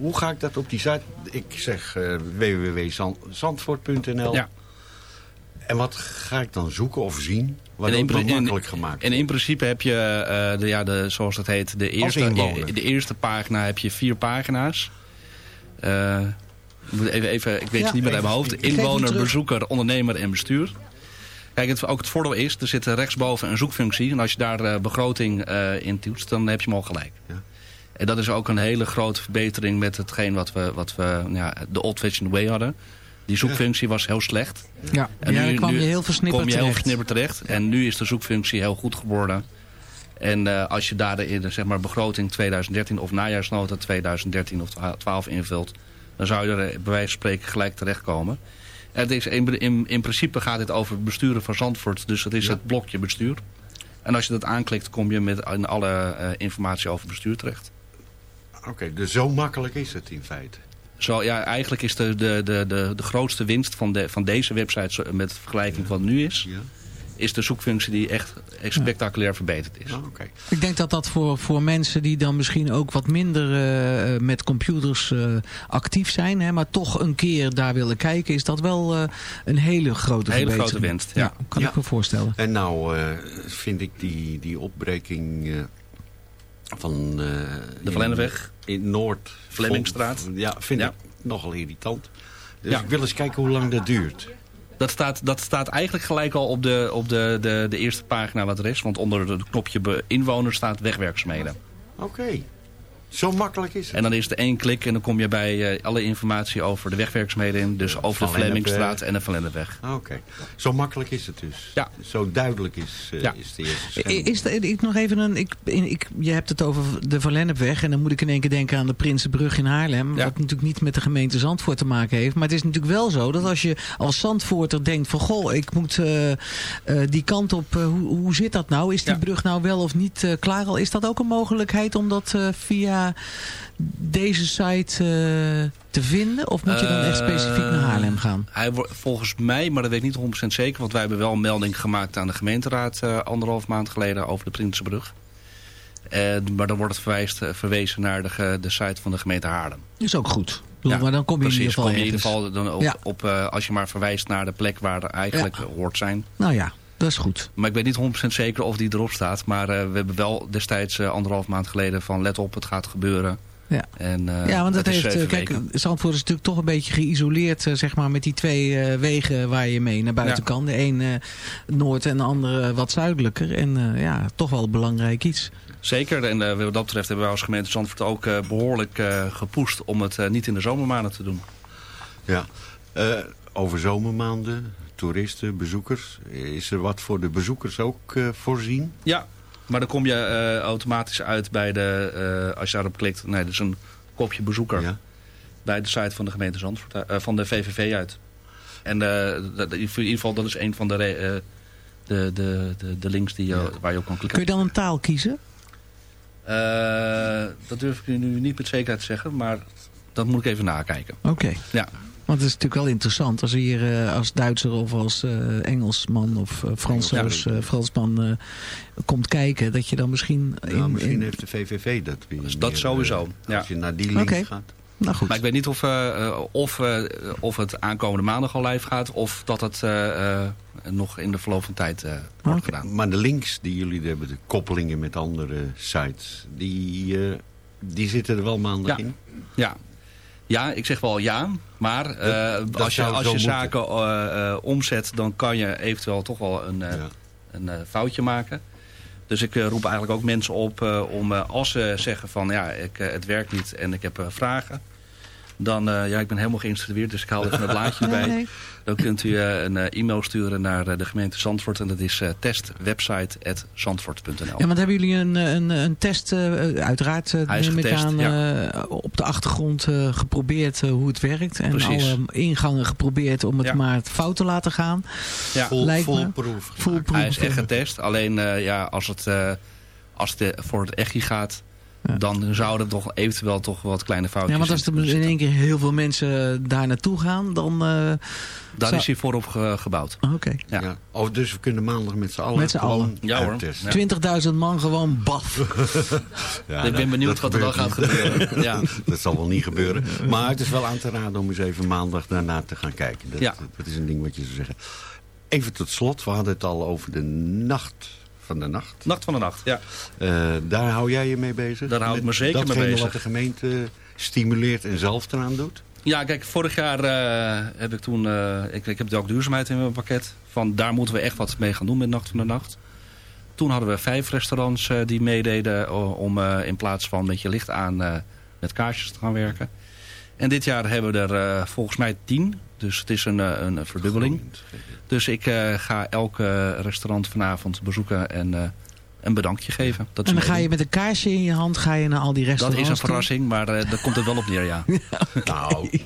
Hoe ga ik dat op die site? Ik zeg www.zandvoort.nl. Ja. En wat ga ik dan zoeken of zien? Wat En in in- makkelijk gemaakt En in principe heb je, eh, de, ja, de, zoals dat heet, de eerste, inwoner. de eerste pagina heb je vier pagina's. Eh, moet even, even, ik weet Ja, het niet meer uit mijn hoofd. Inwoner, bezoeker, ondernemer en bestuur. Kijk, het, ook het voordeel is, er zit rechtsboven een zoekfunctie. En als je daar eh, begroting eh, in toetst, dan heb je hem al gelijk. Ja. En dat is ook een hele grote verbetering met hetgeen wat we, wat we ja, de old-fashioned way hadden. Die zoekfunctie was heel slecht. Ja, En ja nu- dan kwam nu je heel versnipperd kom je heel terecht. versnipperd terecht. En nu is de zoekfunctie heel goed geworden. En eh, als je daar de, de, zeg maar, begroting 2013 of najaarsnota 2013 of 12 invult... dan zou je er eh, bij wijze van spreken gelijk terechtkomen. Het is in, in, in principe gaat dit over het besturen van Zandvoort. Dus dat is het blokje bestuur. En als je dat aanklikt kom je met in alle eh, informatie over bestuur terecht. Oké, dus zo makkelijk is het in feite. Zo, ja, eigenlijk is de, de, de, de, de grootste winst van, de, van deze website met vergelijking van nu is... is de zoekfunctie die echt spectaculair verbeterd is. Ik denk dat dat voor, voor mensen die dan misschien ook wat minder eh, met computers eh, actief zijn, hè, maar toch een keer daar willen kijken, is dat wel eh, een hele grote Hele verbetering. grote winst, ja. kan ik me voorstellen. En nou eh, vind ik die, die opbreking eh, van... eh, De Verlenneweg. In, in Noord... Flemmingstraat. Ja, vind Ja. ik nogal irritant. Dus Ja. ik wil eens kijken hoe lang dat duurt. Dat staat, dat staat eigenlijk gelijk al op de, op de, de, de eerste pagina wat er is. Want onder het knopje inwoners staat wegwerkzaamheden. Oké. Zo makkelijk is het. En dan is er één klik en dan kom je bij eh, alle informatie over de wegwerkzaamheden in. Dus over de Van Flemmingstraat en de Van Lennepweg. Ah, Oké. Zo makkelijk is het dus. Ja. Zo duidelijk is, eh, Ja. is de eerste. Is ik nog even een, ik, in- ik, je hebt het over de Verlennepweg en dan moet ik in één keer denken aan de Prinsenbrug in Haarlem. Wat natuurlijk niet met de gemeente Zandvoort te maken heeft. Maar het is natuurlijk wel zo dat als je als Zandvoorter denkt van goh, ik moet eh, eh, die kant op, hoe, hoe zit dat nou? Is die brug nou wel of niet eh, klaar al? Is dat ook een mogelijkheid om dat eh, via deze site eh, te vinden? Of moet je dan echt specifiek naar Haarlem gaan? Eh, Hij wordt volgens mij, maar dat weet ik niet 100% zeker... want wij hebben wel een melding gemaakt aan de gemeenteraad... eh, anderhalf maand geleden over de Prinsenbrug. Eh, maar dan wordt het verwijst, eh, verwezen naar de, de site van de gemeente Haarlem. Is ook goed. Bedoel, maar dan kom je precies, in ieder geval kom je in ieder geval dan op, Ja. op eh, als je maar verwijst naar de plek waar er eigenlijk hoort zijn. Nou ja, dat is goed. Maar ik weet niet 100% zeker of die erop staat. Maar eh, we hebben wel destijds eh, anderhalf maand geleden van let op, het gaat gebeuren. Ja. En, eh, ja, want dat heeft, kijk. Zandvoort is natuurlijk toch een beetje geïsoleerd, zeg maar, met die twee eh, wegen waar je mee naar buiten Ja. kan. De een eh, noord en de andere wat zuidelijker. En eh, ja, toch wel een belangrijk iets. Zeker, en eh, wat dat betreft hebben wij als gemeente Zandvoort ook eh, behoorlijk eh gepoest om het eh, niet in de zomermaanden te doen. Ja. Eh, over zomermaanden, toeristen, bezoekers. Is er wat voor de bezoekers ook eh, voorzien? Ja, maar dan kom je eh, automatisch uit bij de, eh, als je daarop klikt, nee, dat is een kopje bezoeker. Bij de site van de gemeente Zandvoort, eh, van de VVV uit. En eh, dat- in ieder geval, dat is een van de, eh, de, de, de, de links die je, waar je op kan klikken. Kun je dan een taal kiezen? Eh, dat durf ik nu niet met zekerheid te zeggen, maar dat moet ik even nakijken. Oké. Ja. Want het is natuurlijk wel interessant als je hier eh, als Duitser of als eh, Engelsman of uh, Fransoos, eh, Fransman eh, komt kijken. Dat je dan misschien... Nou, in, misschien in- heeft de VVV dat weer. dat meer, sowieso, ja. Als je naar die link gaat. Nou goed. Maar ik weet niet of, of, eh, of het aankomende maandag al live gaat... of dat het eh, eh, nog in de verloop van tijd eh, wordt gedaan. Maar de links die jullie hebben, de koppelingen met andere sites, die, eh, die zitten er wel maandag Ja. in? Ja. Ja, ik zeg wel ja. Maar eh, Dat- als je, als je zaken eh, eh, omzet... dan kan je eventueel toch wel een, een foutje maken. Dus ik roep eigenlijk ook mensen op om als ze zeggen van... ja, ik, het werkt niet en ik heb vragen... dan, eh, ja, ik ben helemaal geïnstrueerd, dus ik haal even een blaadje erbij. nee. Dan kunt u eh, een eh, e-mail sturen naar eh, de gemeente Zandvoort... en dat is eh testwebsite.zandvoort.nl. Ja, want hebben jullie een, een, een test, eh, uiteraard Hij is neem ik getest, aan, ja. eh, op de achtergrond eh, geprobeerd hoe het werkt. En Precies. alle ingangen geprobeerd om het Ja. maar fout te laten gaan. Ja. Foolproof. Hij is echt getest. Alleen eh, ja, als het, eh, als het voor het echi gaat... dan zouden er toch eventueel toch wat kleine foutjes Ja, want als er in één keer heel veel mensen daar naartoe gaan, dan... eh, Daar zou- is hij voor op ge- gebouwd. Oké. Ja. Oh, dus we kunnen maandag met z'n allen Met z'n gewoon allen. Ja, hoor. uittesten. 20.000 man gewoon baf. Ja, ik ben benieuwd dat wat er dan gaat gebeuren. ja. dat zal wel niet gebeuren. Maar het is wel aan te raden om eens even maandag daarna te gaan kijken. Dat, Ja. dat is een ding wat je zou zeggen. Even tot slot, we hadden het al over de nacht van de nacht. Nacht van de nacht, ja. Eh, daar hou jij je mee bezig? Daar hou ik me zeker mee datgene bezig. wat de gemeente stimuleert en zelf eraan doet? Ja, kijk, vorig jaar eh, heb ik toen... eh, ik, ik heb ook duurzaamheid in mijn pakket. Van daar moeten we echt wat mee gaan doen met Nacht van de Nacht. Toen hadden we vijf restaurants die meededen... om in plaats van met je licht aan met kaarsjes te gaan werken. En dit jaar hebben we er volgens mij tien. Dus het is een, eh, een verdubbeling. Dus ik eh, ga elke restaurant vanavond bezoeken en, eh, een bedankje geven. Dat en dan ga je met een kaarsje in je hand ga je naar al die Dat restaurants is een toe? verrassing, maar eh daar komt het wel op neer, ja. Nou,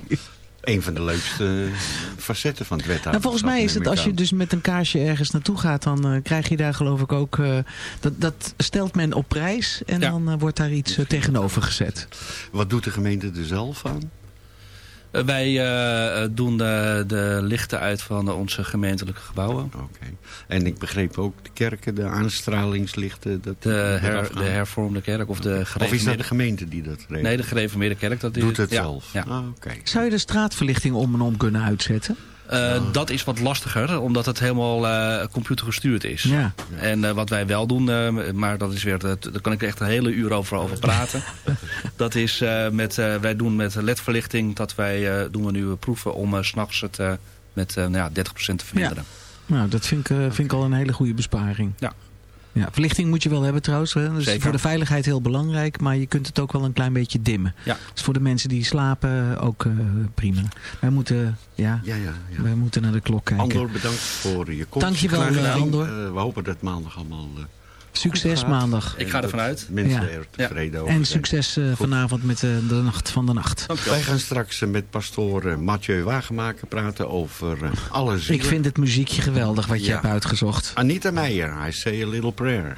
een van de leukste facetten van het wethouderschap. Nou, volgens mij is het als je dus met een kaarsje ergens naartoe gaat, dan eh, krijg je daar geloof ik ook, eh, dat, dat stelt men op prijs en dan eh, wordt daar iets eh, tegenover gezet. Wat doet de gemeente er zelf aan? Eh, wij eh, eh, doen de, de lichten uit van onze gemeentelijke gebouwen. Oké. En ik begreep ook de kerken, de aanstralingslichten. Dat De, her, de hervormde kerk of de Of is dat gereformeerde... de gemeente die dat regelt? Nee, de gereformeerde kerk. Dat Doet het ja, zelf? Ja. Ah, oké. Zou je de straatverlichting om en om kunnen uitzetten? Eh, Dat is wat lastiger, omdat het helemaal eh, computergestuurd is. Ja. En eh, wat wij wel doen, maar dat is weer, dat, daar kan ik echt een hele uur over, over praten. dat is met, wij doen met ledverlichting, dat wij doen we nu proeven om s s'nachts het met nou ja, 30% te verminderen. Nou, dat vind ik, vind ik al een hele goede besparing. Ja. Ja, verlichting moet je wel hebben trouwens. Hè. Dat is Zeker. voor de veiligheid heel belangrijk. Maar je kunt het ook wel een klein beetje dimmen. Ja. Dus voor de mensen die slapen ook eh, prima. Wij moeten, ja, Ja, ja, ja. wij moeten naar de klok kijken. Andor, bedankt voor je komst. Dankjewel, eh, Andor. Eh, we hopen dat maandag allemaal eh, Succes maandag. Ik ga ervan uit. Mensen Ja. er tevreden over En succes eh, vanavond met eh, de nacht van de nacht. Wij gaan straks eh, met pastoor Mathieu Wagenmaker praten over eh, alle zielen. Ik vind het muziekje geweldig wat je Ja. hebt uitgezocht. Anita Meijer, I say a little prayer.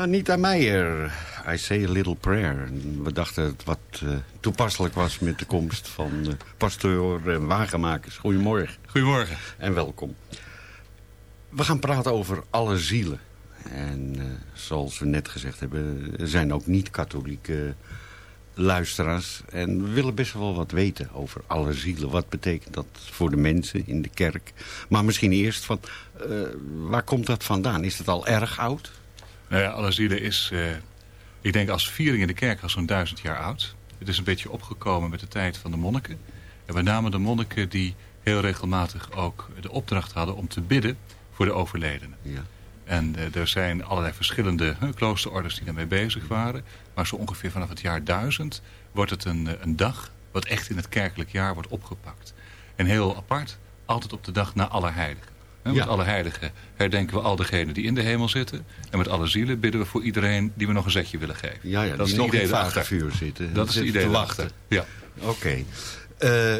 Anita Meijer, I say a little prayer. En We dachten dat het wat eh, toepasselijk was met de komst van eh pastoor eh, Wagenmakers. Goedemorgen. Goedemorgen. En welkom. We gaan praten over alle zielen. En zoals we net gezegd hebben, er zijn ook niet-katholieke luisteraars. En we willen best wel wat weten over alle zielen. Wat betekent dat voor de mensen in de kerk? Maar misschien eerst, van, waar komt dat vandaan? Is het al erg oud? Nou ja, alle zielen is, eh, ik denk als viering in de kerk al zo'n duizend jaar oud. Het is een beetje opgekomen met de tijd van de monniken. En met name de monniken die heel regelmatig ook de opdracht hadden om te bidden voor de overledenen. Ja. En eh, er zijn allerlei verschillende huh, kloosterorders die daarmee bezig waren. Maar zo ongeveer vanaf het jaar 1000 wordt het een, eh, een dag wat echt in het kerkelijk jaar wordt opgepakt. En heel apart, altijd op de dag na Allerheiligen. Ja. Met Allerheiligen herdenken we al degenen die in de hemel zitten. En met alle zielen bidden we voor iedereen die we nog een zetje willen geven. Ja, ja dat is die het nog idee in het erachter. vagevuur zitten. Dat is het idee erachter. Ja. Oké. Eh,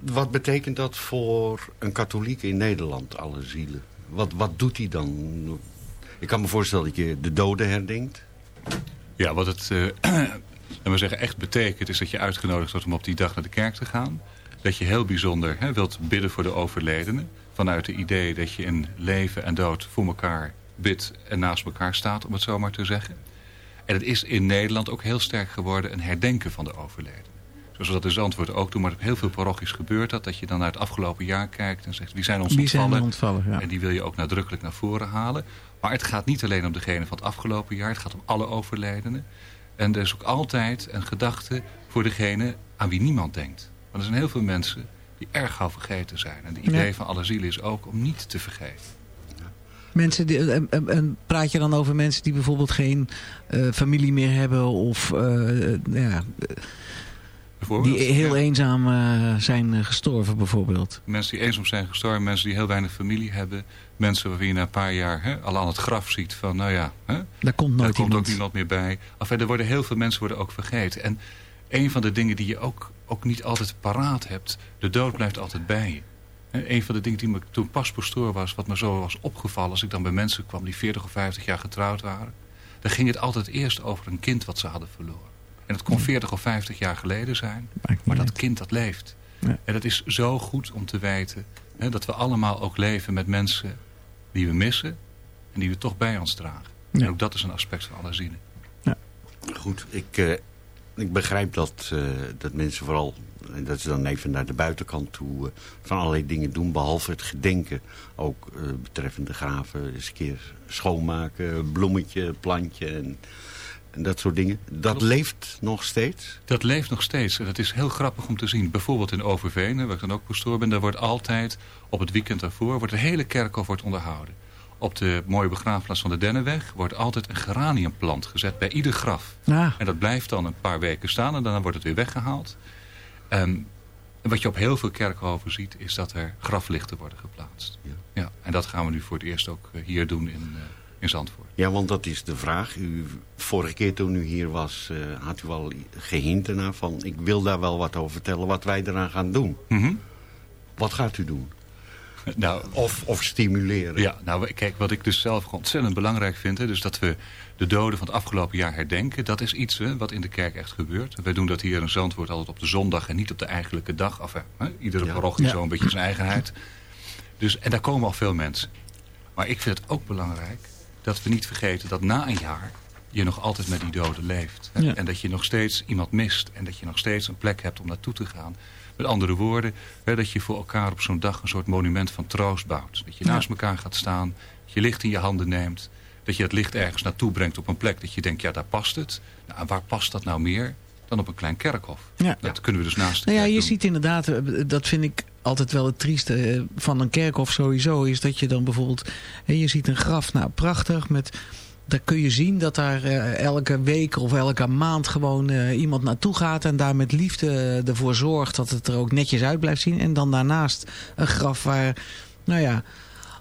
wat betekent dat voor een katholiek in Nederland, alle zielen? Wat, wat doet hij dan? Ik kan me voorstellen dat je de doden herdenkt. Ja, wat het eh, laten we zeggen, echt betekent... is dat je uitgenodigd wordt om op die dag naar de kerk te gaan. Dat je heel bijzonder hè, wilt bidden voor de overledenen. Vanuit het idee dat je in leven en dood voor elkaar bidt... en naast elkaar staat, om het zo maar te zeggen. En het is in Nederland ook heel sterk geworden... een herdenken van de overledenen. Zoals we dat in Zandvoort ook doen, maar op heel veel parochies gebeurt dat. Dat je dan naar het afgelopen jaar kijkt en zegt... wie zijn ons zijn ontvallen? er ontvallen, ja. En die wil je ook nadrukkelijk naar voren halen. Maar het gaat niet alleen om degene van het afgelopen jaar. Het gaat om alle overledenen. En er is ook altijd een gedachte voor degene aan wie niemand denkt. Want er zijn heel veel mensen die erg gauw vergeten zijn. En het idee Ja. van alle zielen is ook om niet te vergeten. Mensen die, en, praat je dan over mensen die bijvoorbeeld geen eh, familie meer hebben of eh, eh, ja, Bijvoorbeeld, die heel ja. eenzaam zijn gestorven bijvoorbeeld. Mensen die eenzaam zijn gestorven, mensen die heel weinig familie hebben. Mensen waarvan je na een paar jaar hè, al aan het graf ziet van, nou ja, hè, Daar komt daar nooit komt iemand. ook niemand meer bij. Enfin, er worden heel veel mensen worden ook vergeten. En een van de dingen die je ook, ook niet altijd paraat hebt, de dood blijft altijd bij je. Hè, Een van de dingen die me toen pas pastoor was, wat me zo was opgevallen... als ik dan bij mensen kwam die 40 of 50 jaar getrouwd waren... dan ging het altijd eerst over een kind wat ze hadden verloren. En het kon 40 of 50 jaar geleden zijn, maar dat kind dat leeft. Ja. En het is zo goed om te weten hè, dat we allemaal ook leven met mensen die we missen... en die we toch bij ons dragen. Ja. En ook dat is een aspect van alle zielen. Goed, ik, eh, ik begrijp dat, eh, dat mensen vooral, en dat ze dan even naar de buitenkant toe, eh, van allerlei dingen doen, behalve het gedenken. Ook eh, betreffende graven, eens een keer schoonmaken, bloemetje, plantje en, en dat soort dingen. Dat leeft nog steeds. Dat leeft nog steeds. En dat is heel grappig om te zien. Bijvoorbeeld in Overveen, waar ik dan ook pastoor ben... daar wordt altijd op het weekend daarvoor... wordt de hele kerkhof wordt onderhouden. Op de mooie begraafplaats van de Dennenweg... wordt altijd een geraniumplant gezet bij ieder graf. Ah. En dat blijft dan een paar weken staan... en daarna wordt het weer weggehaald. Ehm, en wat je op heel veel kerkhoven ziet... is dat er graflichten worden geplaatst. Ja. en dat gaan we nu voor het eerst ook eh, hier doen in, eh, in Zandvoort. Ja, want dat is de vraag. U, vorige keer toen u hier was, eh, had u al gehint ernaar van... ik wil daar wel wat over vertellen wat wij eraan gaan doen. Mhm. Wat gaat u doen? Nou, of, of stimuleren? Ja, nou kijk, wat ik dus zelf ontzettend belangrijk vind... Hè, dus dat we de doden van het afgelopen jaar herdenken... dat is iets hè, wat in de kerk echt gebeurt. Wij doen dat hier in Zandvoort altijd op de zondag... en niet op de eigenlijke dag. Af, hè, iedere parochie Ja. zo een beetje zijn eigenheid. Dus, en daar komen al veel mensen. Maar ik vind het ook belangrijk dat we niet vergeten... dat na een jaar je nog altijd met die doden leeft. Hè? Ja. En dat je nog steeds iemand mist. En dat je nog steeds een plek hebt om naartoe te gaan. Met andere woorden, hè, dat je voor elkaar op zo'n dag een soort monument van troost bouwt. Dat je naast elkaar gaat staan, dat je licht in je handen neemt. Dat je het licht ergens naartoe brengt op een plek dat je denkt, ja daar past het. Nou, waar past dat nou meer dan op een klein kerkhof? Ja. Dat kunnen we dus naast Nou ja, je doen. ziet inderdaad, eh, dat vind ik altijd wel het trieste eh, van een kerkhof sowieso, is dat je dan bijvoorbeeld, je ziet een graf, nou prachtig, met, daar kun je zien dat daar eh, elke week of elke maand gewoon eh, iemand naartoe gaat en daar met liefde eh, ervoor zorgt dat het er ook netjes uit blijft zien. En dan daarnaast een graf waar, nou ja,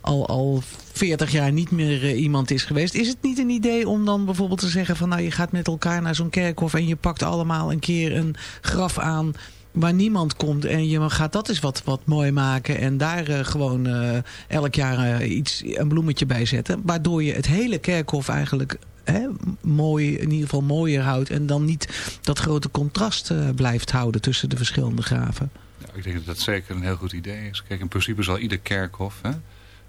al, al 40 jaar niet meer iemand is geweest. Is het niet een idee om dan bijvoorbeeld te zeggen van nou je gaat met elkaar naar zo'n kerkhof en je pakt allemaal een keer een graf aan waar niemand komt en je gaat dat eens wat, wat mooi maken en daar eh, gewoon eh, elk jaar eh, iets, een bloemetje bij zetten. Waardoor je het hele kerkhof eigenlijk hè, mooi, in ieder geval mooier houdt en dan niet dat grote contrast blijft houden tussen de verschillende graven. Ik denk dat dat zeker een heel goed idee is. Kijk, in principe zal ieder kerkhof hè,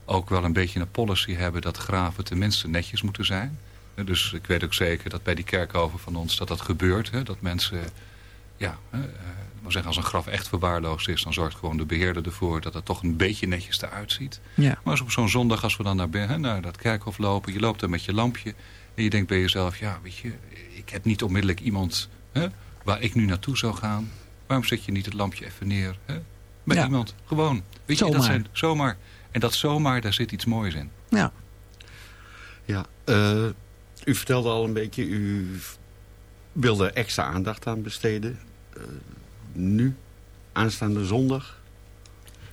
ook wel een beetje een policy hebben dat graven tenminste netjes moeten zijn. Dus ik weet ook zeker dat bij die kerkhoven van ons dat dat gebeurt. Hè, dat mensen, ja, zeggen als een graf echt verwaarloosd is... dan zorgt gewoon de beheerder ervoor dat het toch een beetje netjes eruit ziet. Ja. Maar op zo'n zondag, als we dan naar, hè, naar dat kerkhof lopen... je loopt daar met je lampje en je denkt bij jezelf... ja, weet je, ik heb niet onmiddellijk iemand hè, waar ik nu naartoe zou gaan. Waarom zet je niet het lampje even neer hè, bij Ja. iemand? Gewoon. Weet je, dat Zomaar. zijn, zomaar. En dat zomaar, daar zit iets moois in. Ja. Ja, eh, u vertelde al een beetje, u wilde extra aandacht aan besteden. Eh, nu, aanstaande zondag.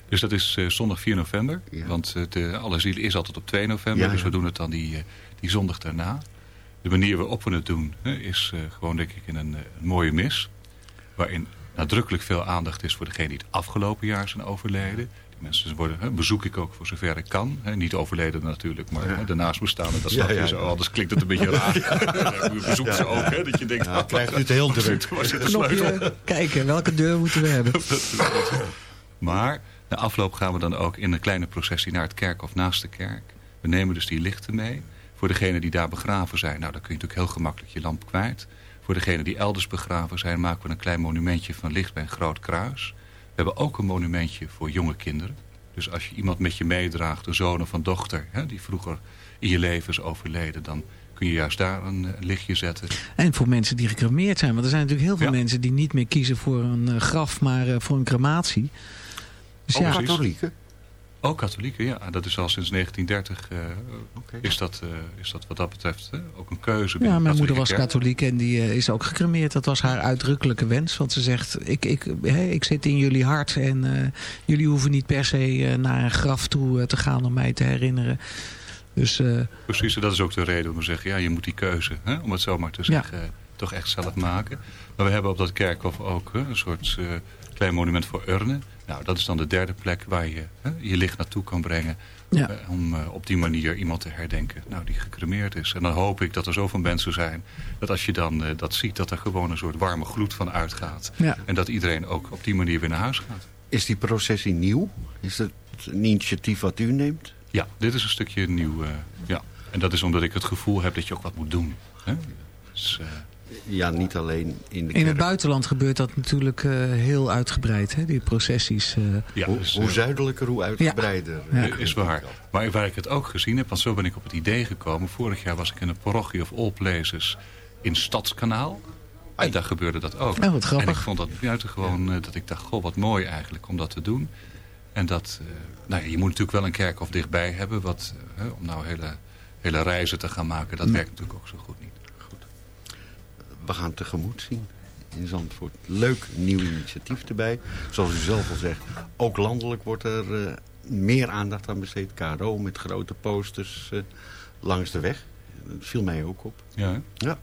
Dus dat is eh, zondag 4 november. Want eh, de Alle Zielen is altijd op 2 november. Ja, dus we doen het dan die, eh, die zondag daarna. De manier waarop we het doen hè, is gewoon denk ik in een, een mooie mis. Waarin nadrukkelijk veel aandacht is voor degenen die het afgelopen jaar zijn overleden. Mensen worden, hè, bezoek ik ook voor zover ik kan. Hè, niet overleden natuurlijk, maar hè, daarnaast bestaande. Dat Ja, snap je ja, zo, ja. anders klinkt het een beetje raar. We bezoeken ze ook, hè, dat je denkt... Ja, nou, krijgt u het heel druk. Knopje kijken, welke deur moeten we hebben? Maar na afloop gaan we dan ook in een kleine processie naar het kerkhof naast de kerk. We nemen dus die lichten mee. Voor degenen die daar begraven zijn, nou dan kun je natuurlijk heel gemakkelijk je lamp kwijt. Voor degenen die elders begraven zijn, maken we een klein monumentje van licht bij een groot kruis. We hebben ook een monumentje voor jonge kinderen. Dus als je iemand met je meedraagt, een zoon of een dochter, hè, die vroeger in je leven is overleden, dan kun je juist daar een, eh, lichtje zetten. En voor mensen die gecremeerd zijn. Want er zijn natuurlijk heel veel mensen die niet meer kiezen voor een eh, graf, maar eh, voor een crematie. Dus Ook ja. Ook katholieken, ja. Dat is al sinds 1930 eh, is, dat, eh, is dat wat dat betreft hè, ook een keuze. Ja, mijn moeder was kerk. katholiek en die eh, is ook gecremeerd. Dat was haar uitdrukkelijke wens. Want ze zegt, ik, ik, hè, ik zit in jullie hart en eh, jullie hoeven niet per se eh, naar een graf toe te gaan om mij te herinneren. Dus eh, Precies, en dat is ook de reden om te zeggen, ja, je moet die keuze, hè, om het zo maar te zeggen, toch echt zelf maken. Maar we hebben op dat kerkhof ook hè, een soort klein monument voor urnen. Nou, dat is dan de derde plek waar je hè, je licht naartoe kan brengen. Ja. eh, om eh, op die manier iemand te herdenken nou, die gecremeerd is. En dan hoop ik dat er zoveel mensen zijn dat als je dan eh, dat ziet, dat er gewoon een soort warme gloed van uitgaat. Ja. En dat iedereen ook op die manier weer naar huis gaat. Is die processie nieuw? Is het een initiatief wat u neemt? Ja, dit is een stukje nieuw. eh, ja. En dat is omdat ik het gevoel heb dat je ook wat moet doen. Hè? Dus, eh, Ja, niet alleen in de in het buitenland gebeurt dat natuurlijk eh, heel uitgebreid. Hè, die processies. eh. Ja, hoe, dus, hoe eh, zuidelijker, hoe uitgebreider. Ja. Is waar. Maar waar ik het ook gezien heb, want zo ben ik op het idee gekomen. Vorig jaar was ik in een parochie of all places in Stadskanaal. En daar gebeurde dat ook. Oh, wat grappig. En ik vond dat buitengewoon, eh, dat ik dacht, goh, wat mooi eigenlijk om dat te doen. En dat, eh, nou ja, je moet natuurlijk wel een kerkhof dichtbij hebben. Wat, om nou hele, hele reizen te gaan maken, dat Nee. werkt natuurlijk ook zo goed niet. We gaan tegemoet zien in Zandvoort. Leuk nieuw initiatief erbij. Zoals u zelf al zegt, ook landelijk wordt er eh, meer aandacht aan besteed. KRO met grote posters eh, langs de weg. Dat viel mij ook op. Ja, hè? Ja.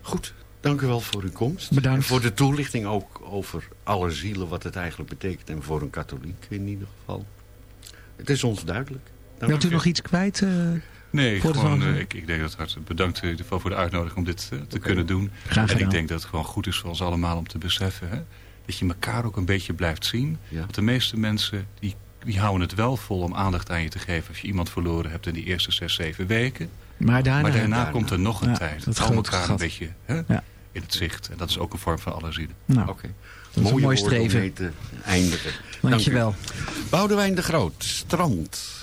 Goed, dank u wel voor uw komst. Bedankt. En voor de toelichting ook over alle zielen, wat het eigenlijk betekent. En voor een katholiek in ieder geval. Het is ons duidelijk. Dank Wilt u nog iets kwijt? eh? Nee, Voor gewoon, eh, ik, ik denk dat het hartelijk bedankt in ieder geval voor de uitnodiging om dit eh, te kunnen doen. Graag en ik denk dat het gewoon goed is voor ons allemaal om te beseffen... Hè, dat je elkaar ook een beetje blijft zien. Want de meeste mensen die, die houden het wel vol om aandacht aan je te geven... als je iemand verloren hebt in die eerste zes, zeven weken. Maar daarna, maar daarna, komt er nog een Ja, tijd. dat grote elkaar gat. een beetje hè, Ja. in het zicht. En dat is ook een vorm van alle zielen. Nou, Oké. dat is een mooi om streven. te eindigen. Dank je u. wel. Boudewijn de Groot, Strand.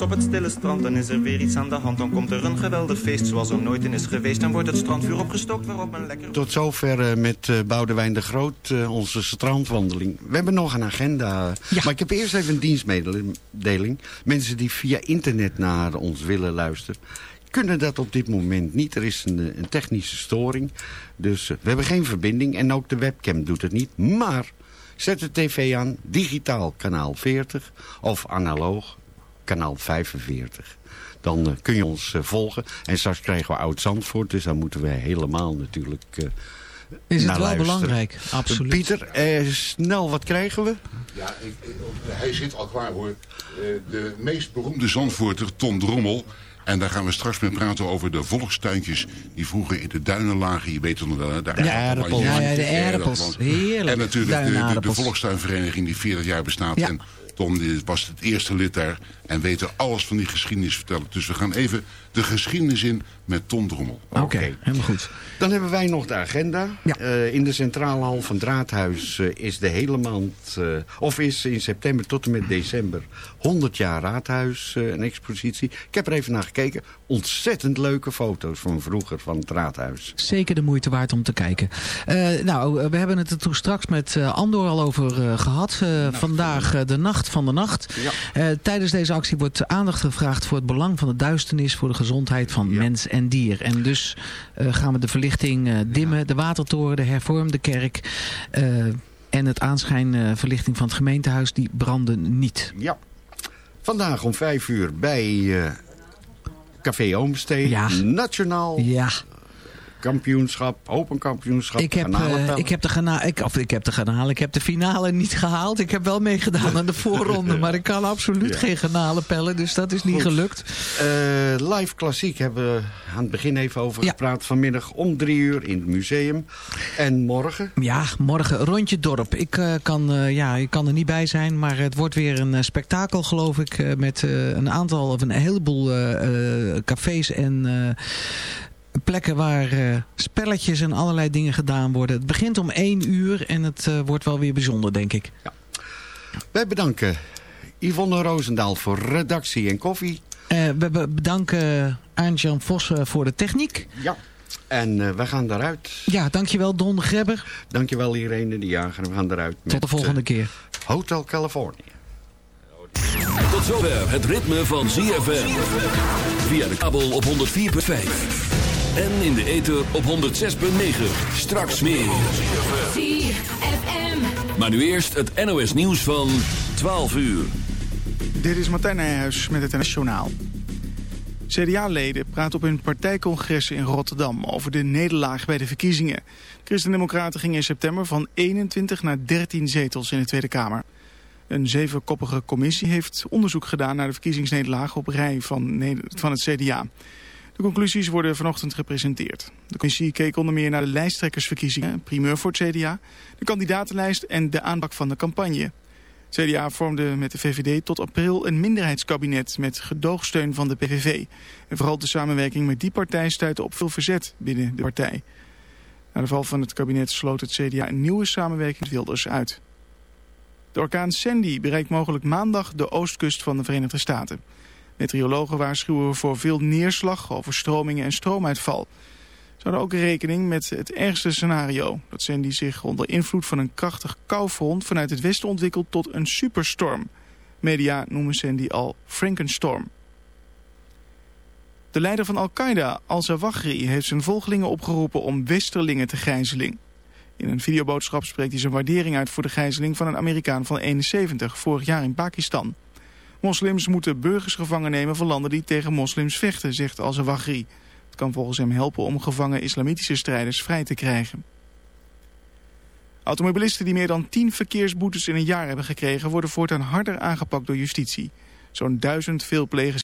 Op het stille strand, dan is er weer iets aan de hand. Dan komt er een geweldig feest zoals er nooit in is geweest. Dan wordt het strandvuur opgestookt waarop men lekker... Tot zover eh, met eh, Boudewijn de Groot, eh, onze strandwandeling. We hebben nog een agenda. Maar ik heb eerst even een dienstmededeling. Mensen die via internet naar ons willen luisteren... kunnen dat op dit moment niet. Er is een, een technische storing. Dus we hebben geen verbinding. En ook de webcam doet het niet. Maar zet de tv aan. Digitaal kanaal 40. Of analoog kanaal 45. Dan uh, kun je ons uh, volgen. En straks krijgen we Oud-Zandvoort. Dus dan moeten we helemaal natuurlijk uh, Is het wel luisteren. belangrijk? Absoluut. Pieter, snel, wat krijgen we? Ja, ik, ik- hij zit al klaar hoor. Eh, de meest beroemde Zandvoorter, Tom Drommel. En daar gaan we straks mee praten over de volkstuintjes die vroeger in de duinen lagen. Je weet het nog wel, hè? Daar De aardappels. Ja, ja, de aardappels. Heerlijk. En natuurlijk de, de, volkstuinvereniging die 40 jaar bestaat. Ja. En Tom die was het eerste lid daar en weet er alles van die geschiedenis vertellen. Dus we gaan even de geschiedenis in met Tom Drommel. Oké, helemaal goed. Dan hebben wij nog de agenda. Eh, in de centrale hal van Draadhuis eh, is de hele maand, eh, of is in september tot en met december, 100 jaar Raadhuis eh, een expositie. Ik heb er even naar gekeken. Ontzettend leuke foto's van vroeger van het Raadhuis. Zeker de moeite waard om te kijken. Eh, nou, we hebben het er toen straks met Andor al over eh, gehad. Eh, vandaag de nacht van de nacht. Eh, tijdens deze actie wordt aandacht gevraagd voor het belang van de duisternis voor de gezondheid van mens en dier. En dus eh, gaan we de verlichting eh, dimmen, de watertoren, de hervormde kerk en het aanschijnverlichting van het gemeentehuis, die branden niet. Ja. Vandaag om 5 uur bij Café Oomstee. Ja. Nationaal Ja. Kampioenschap, open kampioenschap. Ik heb, eh, ik, heb de gana ik, of ik heb de ik heb de finale niet gehaald. Ik heb wel meegedaan aan de voorronde, maar ik kan absoluut Ja. geen garnalen pellen. Dus dat is niet gelukt. Eh, live klassiek hebben we aan het begin even over gepraat. Vanmiddag om drie uur in het museum. En morgen? Ja, morgen rondje dorp. Ik, eh, kan, ja, ik kan er niet bij zijn, maar het wordt weer een spektakel geloof ik. met een aantal of een heleboel cafés en plekken waar eh, spelletjes en allerlei dingen gedaan worden. Het begint om één uur en het eh, wordt wel weer bijzonder denk ik. Wij bedanken Yvonne Roosendaal voor redactie en koffie. Eh, we be- bedanken Arndt-Jan Vos eh, voor de techniek. Ja. En eh, we gaan daaruit. Ja, dankjewel Don Grebber. Dankjewel Irene de Jager. We gaan eruit met Tot de volgende keer. Hotel California. Tot zover het ritme van ZFM. Via de kabel op 104.5. En in de ether op 106.9. Straks meer. Maar nu eerst het NOS nieuws van 12 uur. Dit is Martijn Nijhuis met het Nationaal. CDA-leden praten op hun partijcongres in Rotterdam over de nederlaag bij de verkiezingen. Christen-Democraten gingen in september van 21 naar 13 zetels in de Tweede Kamer. Een zevenkoppige commissie heeft onderzoek gedaan naar de verkiezingsnederlaag op rij van, het CDA. De conclusies worden vanochtend gepresenteerd. De commissie keek onder meer naar de lijsttrekkersverkiezingen, primeur voor het CDA, de kandidatenlijst en de aanpak van de campagne. CDA vormde met de VVD tot april een minderheidskabinet met gedoogsteun van de PVV. En vooral de samenwerking met die partij stuitte op veel verzet binnen de partij. Na de val van het kabinet sloot het CDA een nieuwe samenwerking met Wilders uit. De orkaan Sandy bereikt mogelijk maandag de oostkust van de Verenigde Staten. Meteorologen waarschuwen voor veel neerslag, overstromingen en stroomuitval. Ze houden ook rekening met het ergste scenario. Dat Sandy zich onder invloed van een krachtig koufront vanuit het westen ontwikkelt tot een superstorm. Media noemen Sandy al Frankenstorm. De leider van Al-Qaeda, al-Zawahri, heeft zijn volgelingen opgeroepen om westerlingen te gijzeling. In een videoboodschap spreekt hij zijn waardering uit voor de gijzeling van een Amerikaan van 71 vorig jaar in Pakistan. Moslims moeten burgers gevangen nemen van landen die tegen moslims vechten, zegt al-Zawahri. Het kan volgens hem helpen om gevangen islamitische strijders vrij te krijgen. Automobilisten die meer dan 10 verkeersboetes in een jaar hebben gekregen... worden voortaan harder aangepakt door justitie. Zo'n duizend veelplegers